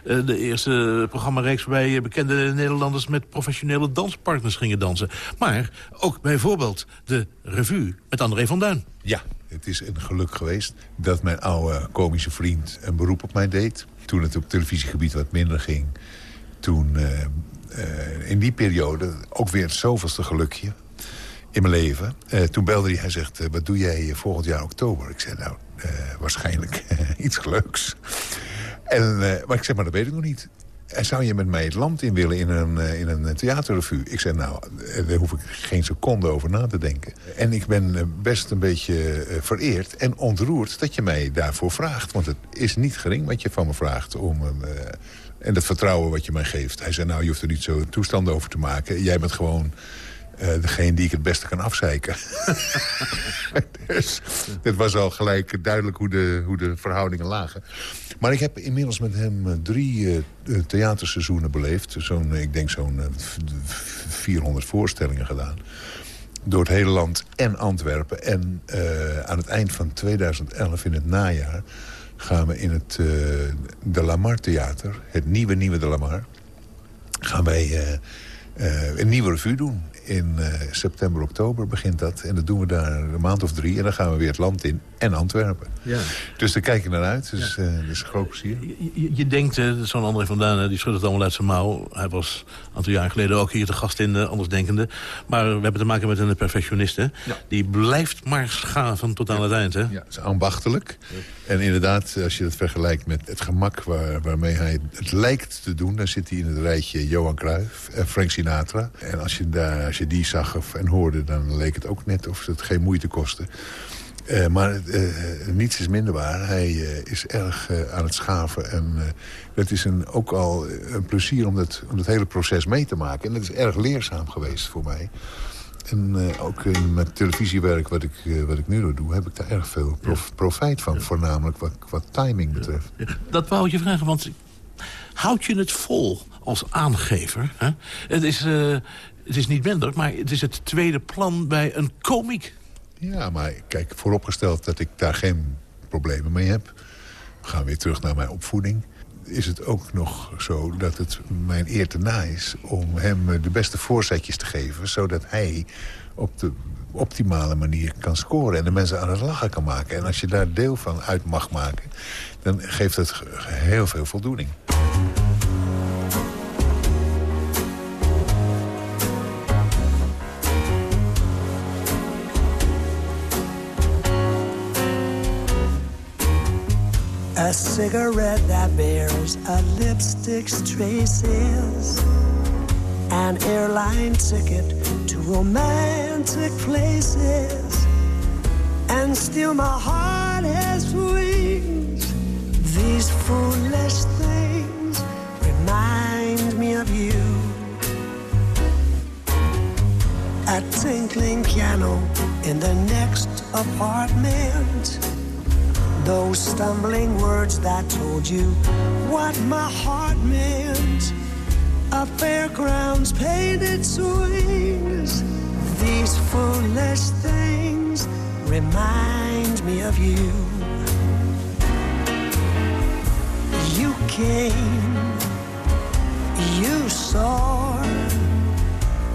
de eerste programmareeks... waarbij bekende Nederlanders met professionele danspartners gingen dansen. Maar ook bijvoorbeeld de revue met André van Duin.
Ja, het is een geluk geweest dat mijn oude komische vriend een beroep op mij deed. Toen het op televisiegebied wat minder ging. Toen uh, uh, in die periode ook weer het zoveelste gelukje in mijn leven. Uh, toen belde hij, hij zegt, wat doe jij volgend jaar oktober? Ik zei, nou, waarschijnlijk iets leuks. En, maar ik zeg, maar dat weet ik nog niet. En zou je met mij het land in willen in een, in een theaterrevue? Ik zei, nou, daar hoef ik geen seconde over na te denken. En ik ben best een beetje vereerd en ontroerd dat je mij daarvoor vraagt. Want het is niet gering wat je van me vraagt om... En dat vertrouwen wat je mij geeft. Hij zei, nou, je hoeft er niet zo toestanden over te maken. Jij bent gewoon uh, degene die ik het beste kan afzeiken. dus het was al gelijk duidelijk hoe de, hoe de verhoudingen lagen. Maar ik heb inmiddels met hem drie uh, theaterseizoenen beleefd. Zo'n, ik denk zo'n uh, 400 voorstellingen gedaan. Door het hele land en Antwerpen. En aan het eind van 2011, in het najaar... gaan we in het De Lamar Theater, het nieuwe Nieuwe De Lamar... gaan wij uh, een nieuwe revue doen. In uh, september, oktober begint dat. En dat doen we daar een maand of drie. En dan gaan we weer het land in. en Antwerpen.
Ja.
Dus daar kijk ik naar uit. Dus eh, dat is een groot plezier.
Je, je, je denkt, eh, zo'n André van Duin, die schudt het allemaal uit zijn mouw. Hij was een aantal jaar geleden ook hier te gast in uh, Andersdenkende. Maar we hebben te maken met een perfectionist, hè? Die blijft maar schaven tot aan het eind, hè?
Ja, het is ambachtelijk. En inderdaad, als je dat vergelijkt met het gemak waar, waarmee hij het lijkt te doen... dan zit hij in het rijtje Johan Cruijff en Frank Sinatra. En als je, daar, als je die zag of, en hoorde, dan leek het ook net of het geen moeite kostte. Uh, maar uh, niets is minder waar. Hij uh, is erg aan het schaven. En het is een, ook al een plezier om dat, om dat hele proces mee te maken. En dat is erg leerzaam geweest voor mij. En ook in mijn televisiewerk, wat ik, wat ik nu doe... heb ik daar erg veel prof, profijt van. Voornamelijk wat, wat timing betreft.
Dat wou ik je vragen, want houd je het vol als aangever? Hè? Het, is, het is niet minder, maar het is het tweede plan bij een komiek.
Ja, maar kijk, vooropgesteld dat ik daar geen problemen mee heb. We gaan weer terug naar mijn opvoeding. Is het ook nog zo dat het mijn eer te na is om hem de beste voorzetjes te geven... zodat hij op de optimale manier kan scoren en de mensen aan het lachen kan maken. En als je daar deel van uit mag maken, dan geeft het heel veel voldoening.
A cigarette that bears a lipstick's traces. An airline ticket to romantic places. And still my heart has wings. These foolish things remind me of you. A tinkling piano in the next apartment those stumbling words that told you what my heart meant. A fairground's painted swings. These foolish things remind me of you. You came, you saw,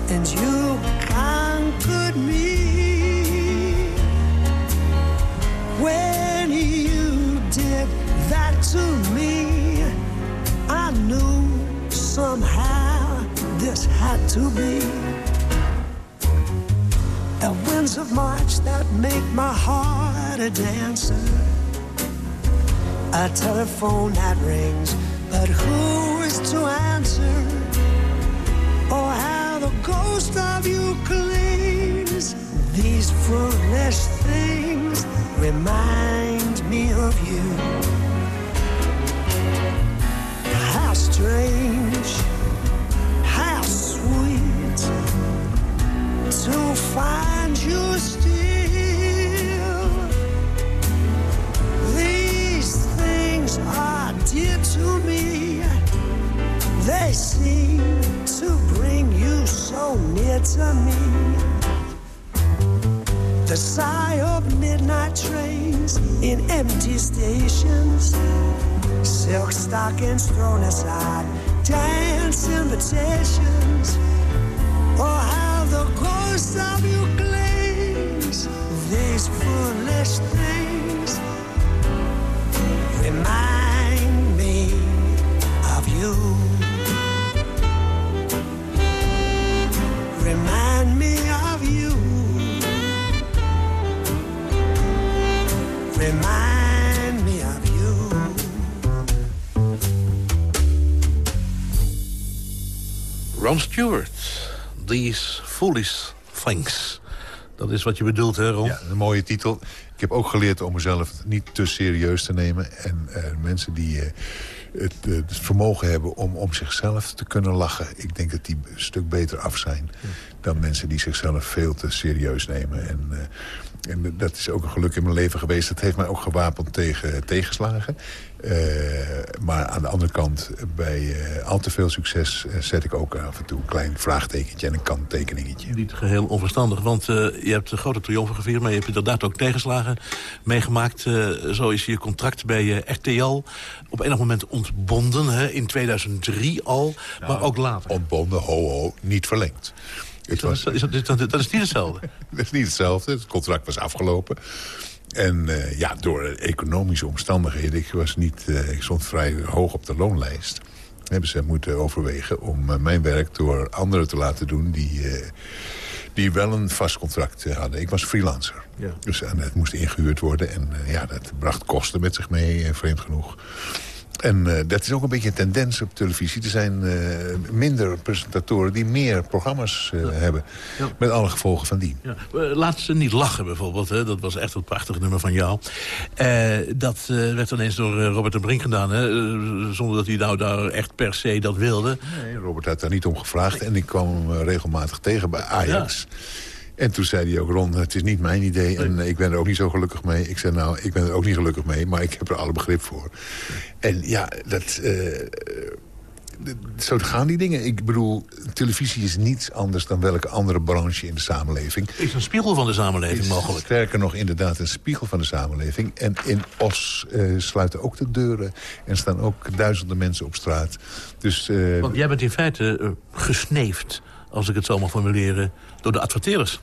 and you conquered me. You did that to me, I knew somehow this had to be. The winds of March that make my heart a dancer. A telephone that rings, but who is to answer? Oh, how the ghost of you clings. These foolish things remind me of you. How strange, how sweet to find you still. These things are dear to me. They seem to bring you so near to me. The sigh of midnight trains in empty stations. Silk stockings thrown aside, dance invitations. Oh, how the ghost of you clings. These foolish things remind
Ron Stewart, These Foolish Things. Dat is wat je bedoelt, hè Ron?
Ja, een mooie titel. Ik heb ook geleerd om mezelf niet te serieus te nemen. En uh, mensen die uh, het, uh, het, vermogen hebben om om zichzelf te kunnen lachen... ik denk dat die een stuk beter af zijn... Dan mensen die zichzelf veel te serieus nemen. En, en dat is ook een geluk in mijn leven geweest. Dat heeft mij ook gewapend tegen tegenslagen. Uh, maar aan de andere kant, bij uh, al te veel succes... Uh, zet ik ook af en toe een klein vraagtekentje en een kanttekeningetje.
Niet geheel onverstandig, want je hebt grote triomfen gevierd... maar je hebt inderdaad ook tegenslagen meegemaakt. zo is je contract bij RTL op enig moment ontbonden, hè, in 2003 al, nou, maar ook later.
Ontbonden, ho, ho, niet verlengd.
Het was, is dat, is dat, dat, is niet hetzelfde?
dat is niet hetzelfde. Het contract was afgelopen. En eh, ja, door economische omstandigheden, ik, was niet, eh, ik stond vrij hoog op de loonlijst... hebben ze moeten overwegen om eh, mijn werk door anderen te laten doen... die, die wel een vast contract hadden. Ik was freelancer.
Ja.
Dus en het moest ingehuurd worden. En ja, dat bracht kosten met zich mee, vreemd genoeg. En eh, dat is ook een beetje een tendens op televisie. Er zijn eh, minder presentatoren die meer programma's eh, hebben.
Ja.
Met alle gevolgen van die.
Ja. Laat ze niet lachen bijvoorbeeld. Hè. Dat was echt een prachtig nummer van jou. Dat werd ineens door Robert de Brink gedaan. Hè. Zonder dat hij nou daar echt per se dat wilde.
Nee, Robert had daar niet om gevraagd. En ik kwam hem regelmatig tegen bij Ajax. En toen zei hij ook, Ron, het is niet mijn idee. En ik ben er ook niet zo gelukkig mee. Ik zei, nou, ik ben er ook niet gelukkig mee. Maar ik heb er alle begrip voor. En ja, dat... d- zo gaan die dingen. Ik bedoel, televisie is niets anders dan welke andere branche in de samenleving.
Is een spiegel van de samenleving
Is
mogelijk.
Sterker nog, inderdaad, een spiegel van de samenleving. En in Os eh, sluiten ook de deuren. En staan ook duizenden mensen op straat. Dus,
Want jij bent in feite eh, gesneefd, als ik het zo mag formuleren, door de adverteerders.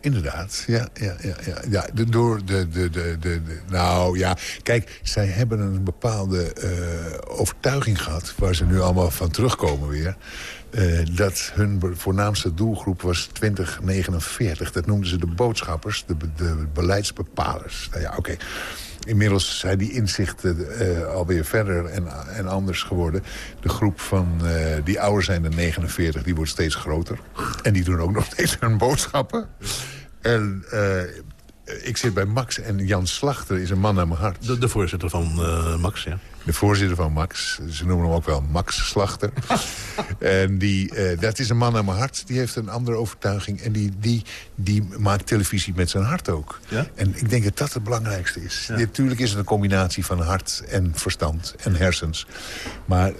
Inderdaad, ja. ja, ja, ja, ja de, door de, de, de, de, Nou ja, kijk, zij hebben een bepaalde eh, overtuiging gehad... waar ze nu allemaal van terugkomen weer... eh, dat hun voornaamste doelgroep was 2049. Dat noemden ze de boodschappers, de, de beleidsbepalers. Nou ja, oké. Inmiddels zijn die inzichten eh, alweer verder en, en anders geworden. De groep van eh, die ouder zijn dan 49, die wordt steeds groter. En die doen ook nog steeds hun boodschappen. En eh, ik zit bij Max en Jan Slachter is een man naar mijn hart.
De, de voorzitter van Max, ja.
De voorzitter van Max. Ze noemen hem ook wel Max Slachter. en die, eh, dat is een man naar mijn hart. Die heeft een andere overtuiging. En die, die, die maakt televisie met zijn hart ook.
Ja?
En ik denk dat dat het belangrijkste is. Natuurlijk is het een combinatie van hart en verstand en hersens. Maar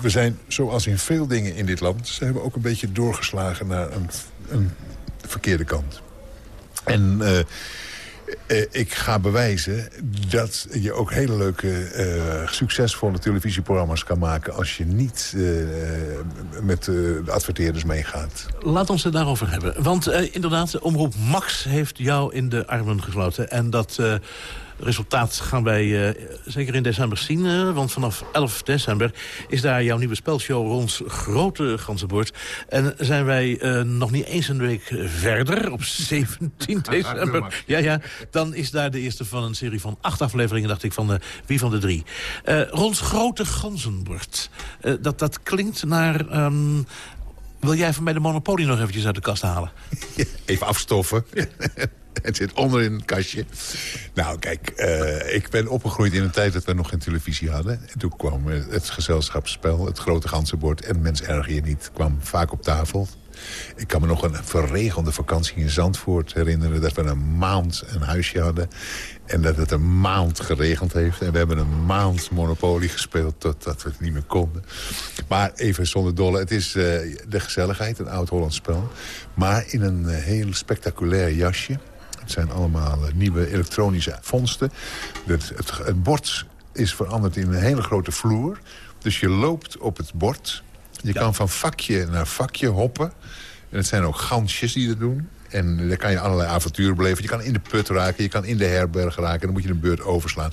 we zijn, zoals in veel dingen in dit land... zijn we ook een beetje doorgeslagen naar een, een verkeerde kant. En eh, eh, ik ga bewijzen dat je ook hele leuke, eh, succesvolle televisieprogramma's kan maken... als je niet eh, met de adverteerders meegaat.
Laat ons het daarover hebben. Want inderdaad, Omroep Max heeft jou in de armen gesloten. En dat resultaat gaan wij eh, zeker in december zien. eh, want vanaf 11 december is daar jouw nieuwe spelshow Rons Grote Ganzenbord. En zijn wij eh, nog niet eens een week verder, op 17 december. Ja, ja, dan is daar de eerste van een serie van acht afleveringen, dacht ik, van de Wie van de Drie. Eh Rons Grote Ganzenbord. Eh, dat, dat klinkt naar... ehm, wil jij van mij de Monopoly nog eventjes uit de kast halen?
Even afstoffen. Het zit onder in het kastje. Nou, kijk, eh, ik ben opgegroeid in een tijd dat we nog geen televisie hadden. En toen kwam eh, het gezelschapsspel, het grote ganzenbord... en Mens erger je niet, kwam vaak op tafel. Ik kan me nog een verregelde vakantie in Zandvoort herinneren... dat we een maand een huisje hadden. En dat het een maand geregend heeft. En we hebben een maand Monopoly gespeeld totdat we het niet meer konden. Maar even zonder dolle. Het is eh, de gezelligheid, een oud-Hollands spel. Maar in een heel spectaculair jasje. Het zijn allemaal eh, nieuwe elektronische vondsten. Het, het, het bord is veranderd in een hele grote vloer. Dus je loopt op het bord. Je kan van vakje naar vakje hoppen. En het zijn ook gansjes die dat doen. En daar kan je allerlei avonturen beleven. Je kan in de put raken, je kan in de herberg raken. Dan moet je een beurt overslaan.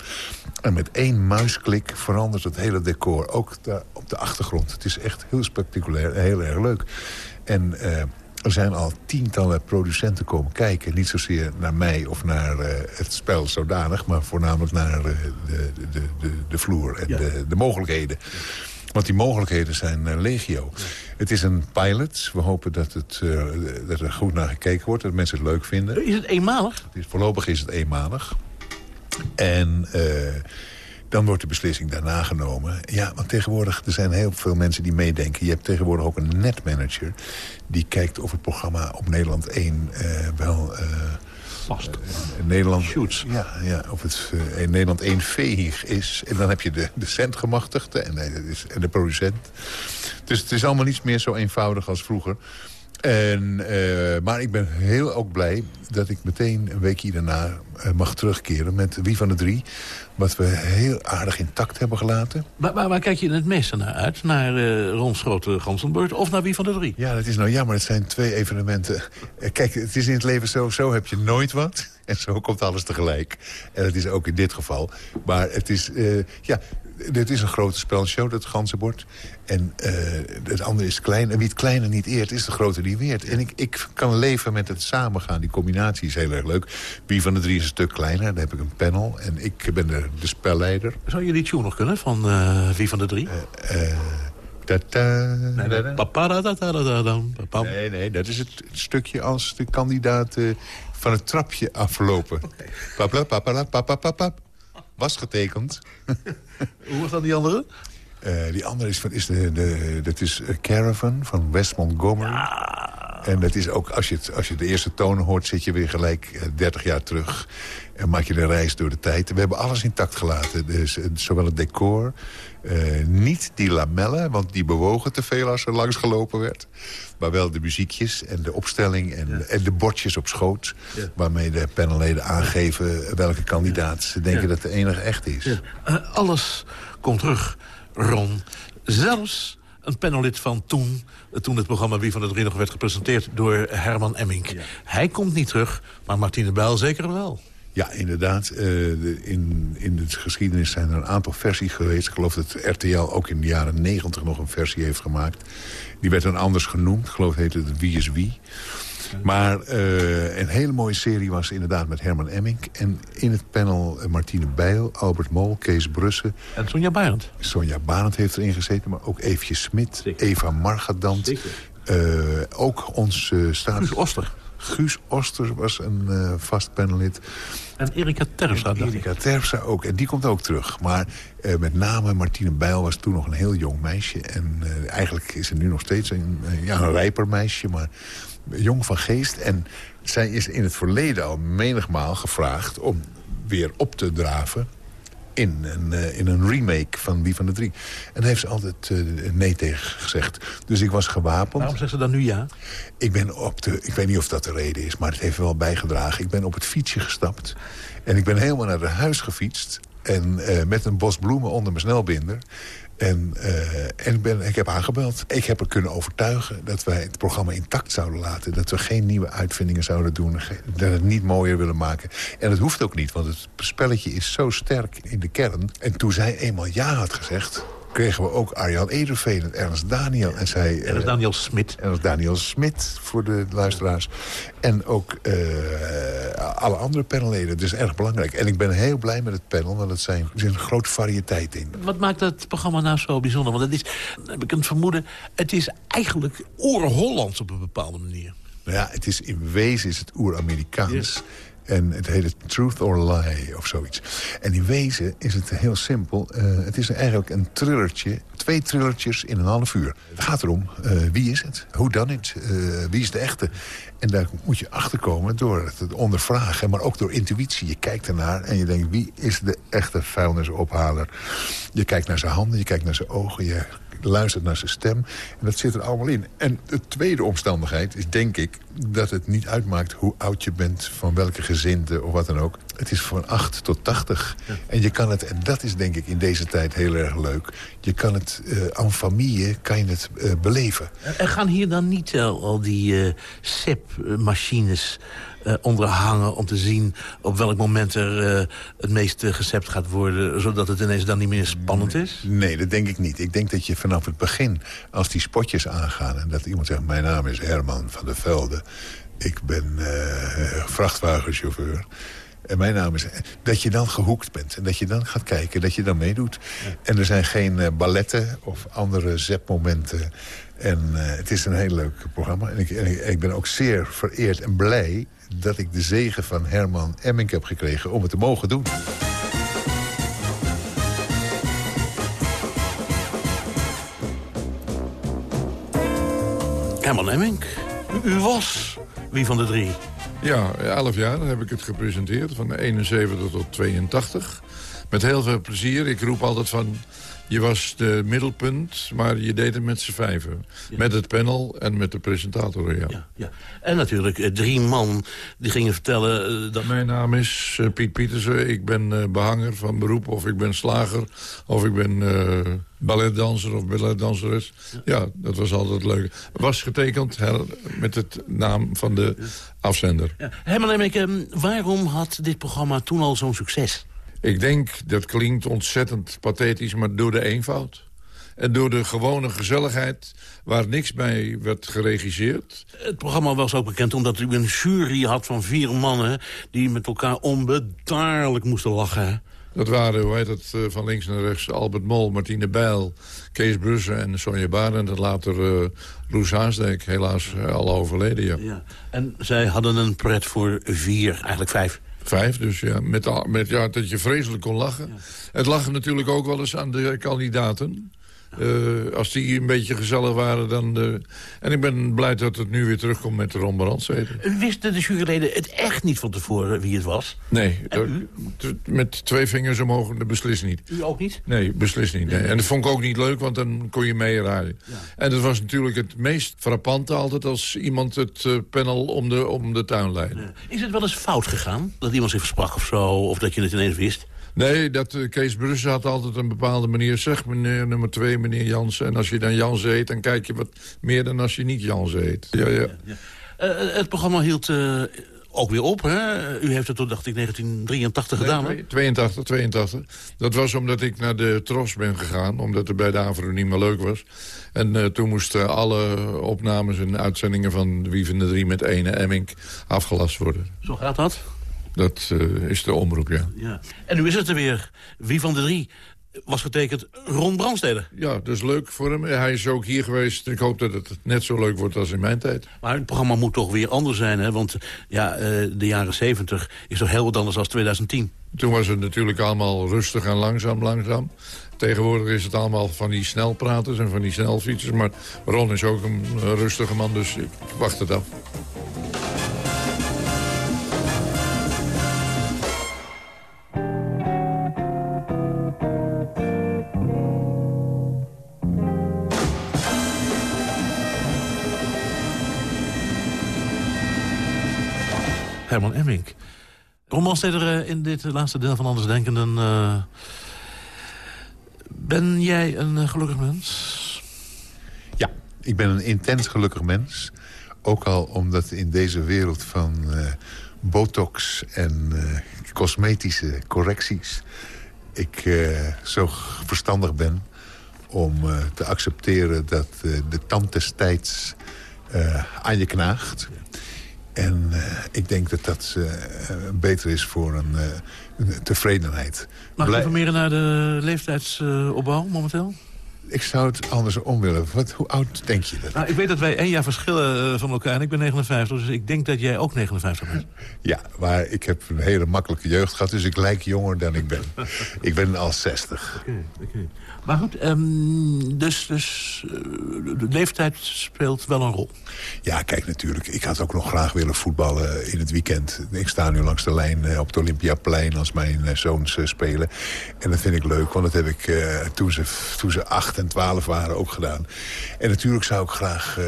En met één muisklik verandert het hele decor. Ook daar op de achtergrond. Het is echt heel spectaculair en heel erg leuk. En eh, er zijn al tientallen producenten komen kijken. Niet zozeer naar mij of naar eh, het spel zodanig... maar voornamelijk naar eh, de, de, de, de vloer en
Ja.
de, de mogelijkheden. Want die mogelijkheden zijn eh, legio. Het is een pilot. We hopen dat, het, dat er goed naar gekeken wordt. Dat mensen het leuk vinden.
Is het eenmalig?
Het is, voorlopig is het eenmalig. En dan wordt de beslissing daarna genomen. Ja, want tegenwoordig er zijn heel veel mensen die meedenken. Je hebt tegenwoordig ook een netmanager... die kijkt of het programma op Nederland 1 eh, wel... eh,
Vast.
in Nederland,
Shoots.
Ja, ja, of het eh, in Nederland één veeg is. En dan heb je de, de centgemachtigde en, eh, en de producent. Dus het is allemaal niet meer zo eenvoudig als vroeger. En, eh, maar ik ben heel ook blij dat ik meteen een weekje daarna eh, mag terugkeren met Wie van de Drie. Wat we heel aardig intact hebben gelaten.
Maar waar, waar kijk je het meeste naar uit? Naar eh Ron Schoten Gansenbeurt of naar wie van de drie?
Ja, dat is nou jammer. Het zijn twee evenementen. Kijk, het is in het leven zo, zo heb je nooit wat. En zo komt alles tegelijk. En dat is ook in dit geval. Maar het is, ja, dit is een grote spelshow, dat ganzenbord. En eh, het andere is klein. En wie het kleine niet eert, is de grote die weert. En ik, ik kan leven met het samengaan. Die combinatie is heel erg leuk. Wie van de drie is een stuk kleiner. Dan heb ik een panel. En ik ben de, de spelleider.
Zou je die tune nog kunnen van eh, wie van de drie?
Eh.
Nee, nee. Papadadadadadam, papam.
Nee, nee, dat is het stukje als de kandidaat van het trapje aflopen. Papala, papapapap. Was getekend.
Hoe was dan die andere?
Eh, die andere is, van, is, de, de, dat is eh, Caravan van West Montgomery. En dat is ook, als je, het, als je de eerste tonen hoort... zit je weer gelijk eh, 30 jaar terug. En maak je de reis door de tijd. We hebben alles intact gelaten. Dus, eh, zowel het decor, eh, niet die lamellen... want die bewogen te veel als er langs gelopen werd. Maar wel de muziekjes en de opstelling en, en de bordjes op schoot...
Ja.
waarmee de panelleden aangeven welke kandidaat ze denken dat de enige echt is.
Eh, alles komt terug, Ron. Zelfs een panellid van toen... eh, toen het programma Wie van de Drie nog werd gepresenteerd... door Herman Emmink. Hij komt niet terug, maar Martine Bijl zeker wel.
Ja, inderdaad. Eh, in, in de geschiedenis zijn er een aantal versies geweest. Ik geloof dat RTL ook in de jaren negentig nog een versie heeft gemaakt. Die werd dan anders genoemd. Ik geloof heette het Wie is Wie. Maar eh, een hele mooie serie was inderdaad met Herman Emmink. En in het panel eh, Martine Bijl, Albert Mol, Kees Brussen.
En Sonja Barend.
Sonja Barend heeft erin gezeten, maar ook Eefje Smit. Eva Margadant. Eh, ook ons staats...
Guus Oster.
Guus Oster was een eh, vast panelid.
En Erika Terpstra, ik.
Erika Terpstra ook. En die komt ook terug. Maar eh, met name Martine Bijl was toen nog een heel jong meisje. En eh, eigenlijk is ze nu nog steeds een, ja, een rijper meisje. Maar jong van geest. En zij is in het verleden al menigmaal gevraagd om weer op te draven in een, eh, in een remake van Wie van de Drie. En daar heeft ze altijd eh, nee tegen gezegd. Dus ik was gewapend.
Waarom zegt ze dan nu ja?
Ik ben op de, ik weet niet of dat de reden is, maar het heeft wel bijgedragen. Ik ben op het fietsje gestapt en ik ben helemaal naar het huis gefietst. En eh, met een bos bloemen onder mijn snelbinder. En, eh, en ik, ben, ik heb aangebeld. Ik heb er kunnen overtuigen dat wij het programma intact zouden laten. Dat we geen nieuwe uitvindingen zouden doen. Dat het niet mooier willen maken. En dat hoeft ook niet, want het spelletje is zo sterk in de kern. En toen zij eenmaal ja had gezegd... kregen we ook Arjan Ederveen en Ernst Daniel. En zij,
is
eh,
Daniel Smit.
is Daniel Smit voor de luisteraars. En ook eh, alle andere panelleden. Dus erg belangrijk. En ik ben heel blij met het panel, want het zijn, er zit een grote variëteit in.
Wat maakt dat programma nou zo bijzonder? Want het is, heb ik een vermoeden, het is eigenlijk oer-Hollands op een bepaalde manier.
Nou ja, het is in wezen is het oer-Amerikaans. En het heet Truth or Lie of zoiets. En in wezen is het heel simpel. Eh, het is eigenlijk een trillertje. Twee trillertjes in een half uur. Het gaat erom, eh, wie is het? Hoe dan het? Eh, wie is de echte? En daar moet je achterkomen door het ondervragen. Maar ook door intuïtie. Je kijkt ernaar en je denkt, wie is de echte vuilnisophaler? Je kijkt naar zijn handen, je kijkt naar zijn ogen. Je luistert naar zijn stem. En dat zit er allemaal in. En de tweede omstandigheid is, denk ik, dat het niet uitmaakt hoe oud je bent, van welke gezinde of wat dan ook. Het is van 8 tot 80. En je kan het, en dat is denk ik in deze tijd heel erg leuk. Je kan het eh en familie, kan je het eh, beleven.
Er gaan hier dan niet eh, al die eh SEP-machines eh, onder hangen... om te zien op welk moment er eh, het meest eh, gecept gaat worden... zodat het ineens dan niet meer spannend is?
Nee, dat denk ik niet. Ik denk dat je vanaf het begin, als die spotjes aangaan... en dat iemand zegt, mijn naam is Herman van der Velde... ik ben vrachtwagenchauffeur... En mijn naam is... Dat je dan gehoekt bent. En dat je dan gaat kijken, dat je dan meedoet. En er zijn geen balletten of andere zetmomenten. En eh, het is een heel leuk programma. En ik, en ik, ik ben ook zeer vereerd en blij... dat ik de zegen van Herman Emmink heb gekregen om het te mogen doen.
Herman Emmink, u, u was wie van de drie?
Ja, elf jaar heb ik het gepresenteerd, van 71 tot 82. Met heel veel plezier. Ik roep altijd van... Je was de middelpunt, maar je deed het met z'n vijven. Met het panel en met de presentator, ja.
Ja, ja. En natuurlijk eh, drie man die gingen vertellen... eh, dat...
Mijn naam is eh, Piet Pietersen. Ik ben eh, behanger van beroep, of ik ben slager... of ik ben balletdanser of balletdanseres. Ja, dat was altijd leuk. Was getekend met het naam van de afzender.
Ja. Herman Emmink, ehm, waarom had dit programma toen al zo'n succes?
Ik denk, dat klinkt ontzettend pathetisch, maar door de eenvoud. En door de gewone gezelligheid, waar niks bij werd geregisseerd.
Het programma was ook bekend omdat u een jury had van vier mannen... die met elkaar onbedaarlijk moesten lachen.
Dat waren, hoe heet het, eh, van links naar rechts... Albert Mol, Martine Bijl, Kees Brussen en Sonja Barend... en later eh Roes Haasdijk, helaas eh, al overleden, ja.
Ja. En zij hadden een pret voor vier, eigenlijk vijf.
Vijf, dus ja, met, met, ja, dat je vreselijk kon lachen. Het lachen natuurlijk ook wel eens aan de kandidaten. Eh, als die een beetje gezellig waren, dan... eh, en ik ben blij dat het nu weer terugkomt met de Ron Brandstede.
Wisten de juryleden het echt niet van tevoren wie het was?
Nee, dat- met twee vingers omhoog, dat beslist niet.
U ook niet?
Nee, beslist niet. Nee. En dat vond ik ook niet leuk, want dan kon je meeraaien. En dat was natuurlijk het meest frappante altijd... als iemand het eh, panel om de, om de tuin leidde.
Is het wel eens fout gegaan? Dat iemand zich versprak of zo? Of dat je het ineens wist?
Nee, dat, eh, Kees Brussen had altijd een bepaalde manier. Zeg meneer nummer twee, meneer Jansen. En als je dan Jans heet, dan kijk je wat meer dan als je niet Jans heet. Ja, ja.
Eh, het programma hield eh, ook weer op, hè? U heeft het toen, dacht ik, 1983 gedaan, hè?
Nee, 82, 82. Dat was omdat ik naar de Tros ben gegaan. Omdat het bij de Avro niet meer leuk was. En eh, toen moesten alle opnames en uitzendingen van Wie van de Drie met ene Emmink afgelast worden.
Zo gaat dat.
Dat eh, is de omroep, ja.
Ja. En nu is het er weer. Wie van de drie was getekend? Ron Brandstede.
Ja, dat is leuk voor hem. Hij is ook hier geweest. Ik hoop dat het net zo leuk wordt als in mijn tijd.
Maar het programma moet toch weer anders zijn, hè? Want ja, eh, de jaren 70 is toch heel wat anders dan 2010.
Toen was het natuurlijk allemaal rustig en langzaam, langzaam. Tegenwoordig is het allemaal van die snelpraters en van die snelfietsers. Maar Ron is ook een rustige man, dus ik wacht het af.
Herman Emmink. Ron Brandstede eh, in dit laatste deel van Anders Denkenden... eh, ben jij een eh, gelukkig mens?
Ja, ik ben een intens gelukkig mens. Ook al omdat in deze wereld van botox en cosmetische correcties... ik zo verstandig ben om te accepteren dat de tand des tijds eh, aan je knaagt. En eh, ik denk dat dat eh, beter is voor een, eh, een tevredenheid.
Mag ik informeren naar de leeftijdsopbouw momenteel?
Ik zou het andersom willen. Wat, hoe oud denk je dat?
Nou, ik weet dat wij één jaar verschillen van elkaar en ik ben 59, dus ik denk dat jij ook 59 bent.
Ja, maar ik heb een hele makkelijke jeugd gehad, dus ik lijk jonger dan ik ben. ik ben al 60.
Maar goed, ehm, dus, dus eh, de leeftijd speelt wel een rol.
Ja, kijk natuurlijk. Ik had ook nog graag willen voetballen in het weekend. Ik sta nu langs de lijn eh, op het Olympiaplein als mijn eh, zoons spelen. En dat vind ik leuk, want dat heb ik toen, ze, toen ze 8 en 12 waren ook gedaan. En natuurlijk zou ik graag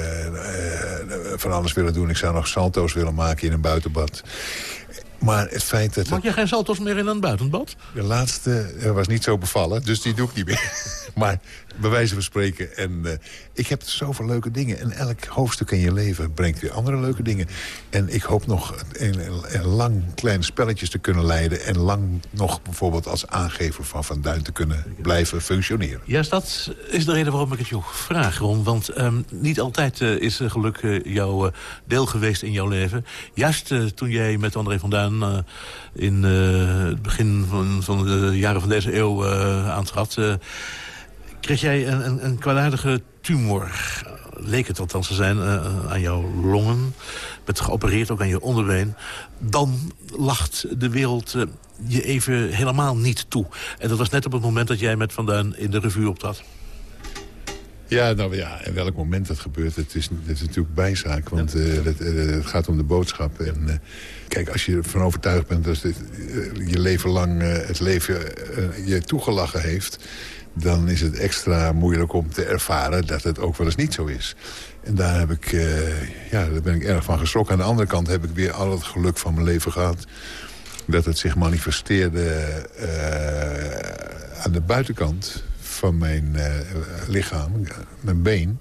van alles willen doen. Ik zou nog salto's willen maken in een buitenbad. Maar het feit dat...
Maak je geen salto's meer in een buitenbad?
De laatste was niet zo bevallen, dus die doe ik niet meer. maar bij wijze van spreken. En eh, ik heb zoveel leuke dingen. En elk hoofdstuk in je leven brengt weer andere leuke dingen. En ik hoop nog een, lang kleine spelletjes te kunnen leiden. En lang nog bijvoorbeeld als aangever van Van Duin te kunnen blijven functioneren.
Juist dat is de reden waarom ik het ook vraag, Ron. Want ehm, niet altijd eh, is geluk eh, jouw deel geweest in jouw leven. Juist toen jij met André van Duin in het begin van, van de jaren van deze eeuw aantrad... eh, kreeg jij een, een, een kwaadaardige tumor. Leek het althans te zijn eh, aan jouw longen. Werd geopereerd ook aan je onderbeen. Dan lacht de wereld eh, je even helemaal niet toe. En dat was net op het moment dat jij met Van Duin in de revue optrad.
Ja, nou ja, in welk moment dat gebeurt, het is, het is natuurlijk bijzaak. Want eh, het, eh, het gaat om de boodschap. En, eh, kijk, als je ervan overtuigd bent dat dit, eh, je leven lang eh, het leven eh, je toegelachen heeft... dan is het extra moeilijk om te ervaren dat het ook wel eens niet zo is. En daar, heb ik, eh, ja, daar ben ik erg van geschrokken. Aan de andere kant heb ik weer al het geluk van mijn leven gehad... dat het zich manifesteerde eh, aan de buitenkant van mijn eh, lichaam, mijn been.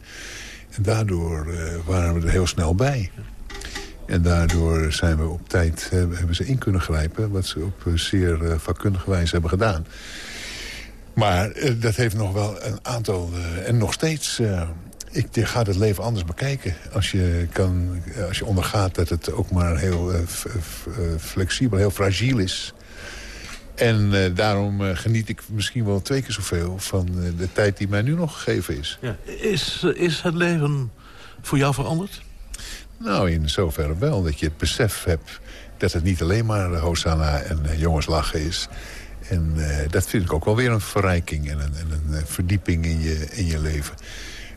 En daardoor waren we er heel snel bij. En daardoor zijn we op tijd, hebben ze in kunnen grijpen... wat ze op zeer vakkundige wijze hebben gedaan. Maar eh, dat heeft nog wel een aantal... eh, en nog steeds... eh, ik je gaat het leven anders bekijken. Als je, kan, als je ondergaat dat het ook maar heel f- f- flexibel, heel fragiel is. En daarom geniet ik misschien wel twee keer zoveel... van de tijd die mij nu nog gegeven is.
Ja. Is, is het leven voor jou veranderd?
Nou, in zoverre wel. Dat je het besef hebt dat het niet alleen maar Hosanna en jongens lachen is. En eh, dat vind ik ook wel weer een verrijking en een, en een eh, verdieping in je, in je leven.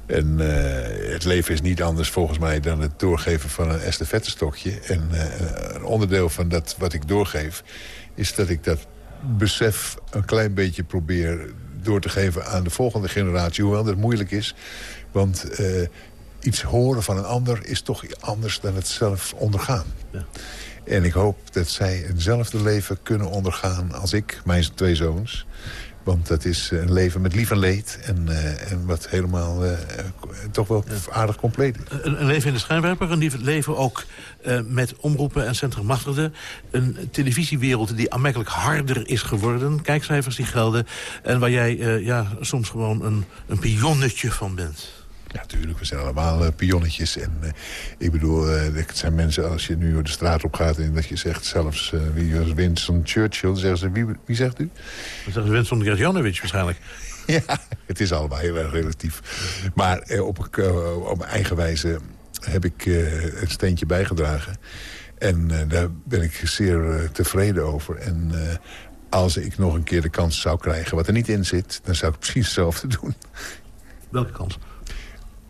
En eh, het leven is niet anders volgens mij dan het doorgeven van een estafettestokje. En eh, een onderdeel van dat wat ik doorgeef is dat ik dat besef een klein beetje probeer door te geven aan de volgende generatie. Hoewel dat moeilijk is. Want iets horen van een ander is toch anders dan het zelf ondergaan. En ik hoop dat zij eenzelfde leven kunnen ondergaan als ik, mijn twee zoons. Want dat is een leven met lief en leed. En, eh, en wat helemaal eh, toch wel aardig compleet is.
Een, een leven in de schijnwerper, een leven ook eh, met omroepen en centrummachtigden. Een televisiewereld die aanmerkelijk harder is geworden. Kijkcijfers die gelden. En waar jij eh, ja, soms gewoon een, een pionnetje van bent.
Ja, natuurlijk. We zijn allemaal eh, pionnetjes. En eh, ik bedoel, eh, het zijn mensen als je nu de straat op gaat... en dat je zegt zelfs, eh, wie was Winston Churchill... dan zeggen ze, wie, wie zegt u?
Dan zeggen ze Winston Gerjanovic waarschijnlijk.
Ja, het is allemaal heel erg relatief. Maar eh, op, eh, op mijn eigen wijze heb ik eh, een steentje bijgedragen. En eh, daar ben ik zeer eh, tevreden over. En eh, als ik nog een keer de kans zou krijgen wat er niet in zit... dan zou ik precies hetzelfde doen.
Welke kans?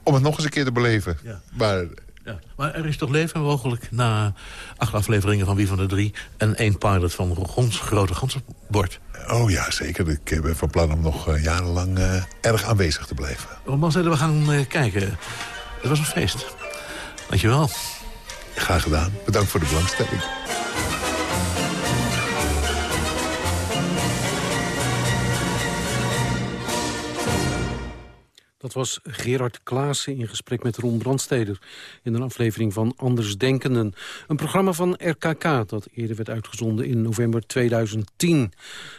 Om het nog eens een keer te beleven.
Ja.
Maar
Ja. Maar er is toch leven mogelijk na acht afleveringen van Wie van de Drie... en één pilot van Gons Grote Ganzenbord.
Oh ja, zeker. Ik ben van plan om nog eh, jarenlang eh, erg aanwezig te blijven.
Roman zeiden we gaan eh, kijken. Het was een feest. Dankjewel.
Graag gedaan. Bedankt voor de belangstelling.
Dat was Gerard Klaassen in gesprek met Ron Brandsteder... in een aflevering van Anders Denkenden. Een programma van RKK dat eerder werd uitgezonden in november 2010.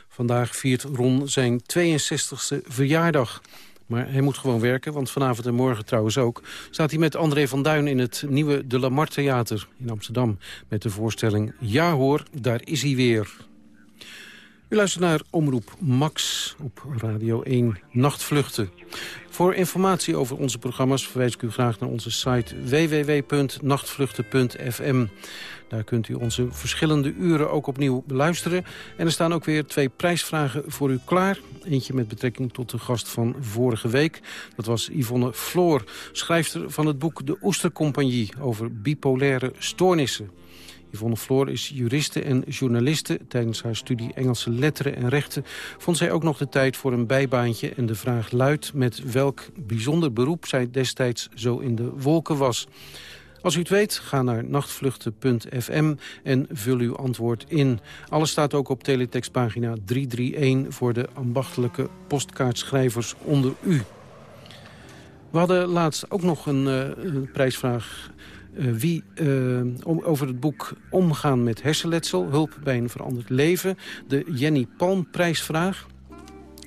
Vandaag viert Ron zijn 62e verjaardag. Maar hij moet gewoon werken, want vanavond en morgen trouwens ook... staat hij met André van Duin in het nieuwe De Lamar Theater in Amsterdam... met de voorstelling Ja hoor, daar is hij weer... U luistert naar Omroep Max op Radio 1 Nachtvluchten. Voor informatie over onze programma's verwijs ik u graag naar onze site www.nachtvluchten.fm. Daar kunt u onze verschillende uren ook opnieuw beluisteren. En er staan ook weer twee prijsvragen voor u klaar. Eentje met betrekking tot de gast van vorige week. Dat was Yvonne Floor, schrijfster van het boek De Oestercompagnie... over bipolaire stoornissen. Yvonne Floor is juriste en journaliste. Tijdens haar studie Engelse letteren en rechten vond zij ook nog de tijd voor een bijbaantje. En de vraag luidt met welk bijzonder beroep zij destijds zo in de wolken was. Als u het weet, ga naar nachtvluchten.fm en vul uw antwoord in. Alles staat ook op teletextpagina 331 voor de ambachtelijke postkaartschrijvers onder u. We hadden laatst ook nog een, uh, prijsvraag uh, wie, uh, om, over het boek Omgaan met hersenletsel, hulp bij een veranderd leven. De Jenny Palm prijsvraag.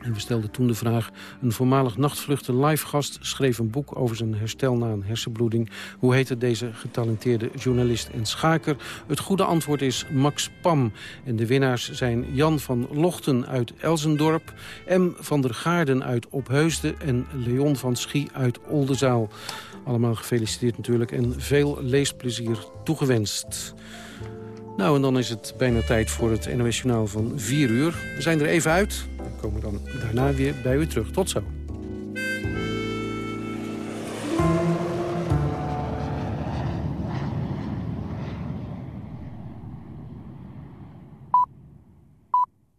En we stelden toen de vraag, een voormalig nachtvluchten live-gast schreef een boek over zijn herstel na een hersenbloeding. Hoe heette deze getalenteerde journalist en schaker? Het goede antwoord is Max Pam. En de winnaars zijn Jan van Lochten uit Elsendorp, M. van der Gaarden uit Opheusden en Leon van Schie uit Oldenzaal. Allemaal gefeliciteerd natuurlijk en veel leesplezier toegewenst. Nou, en dan is het bijna tijd voor het NOS Journaal van 4 uur. We zijn er even uit. We komen dan daarna weer bij u terug. Tot zo.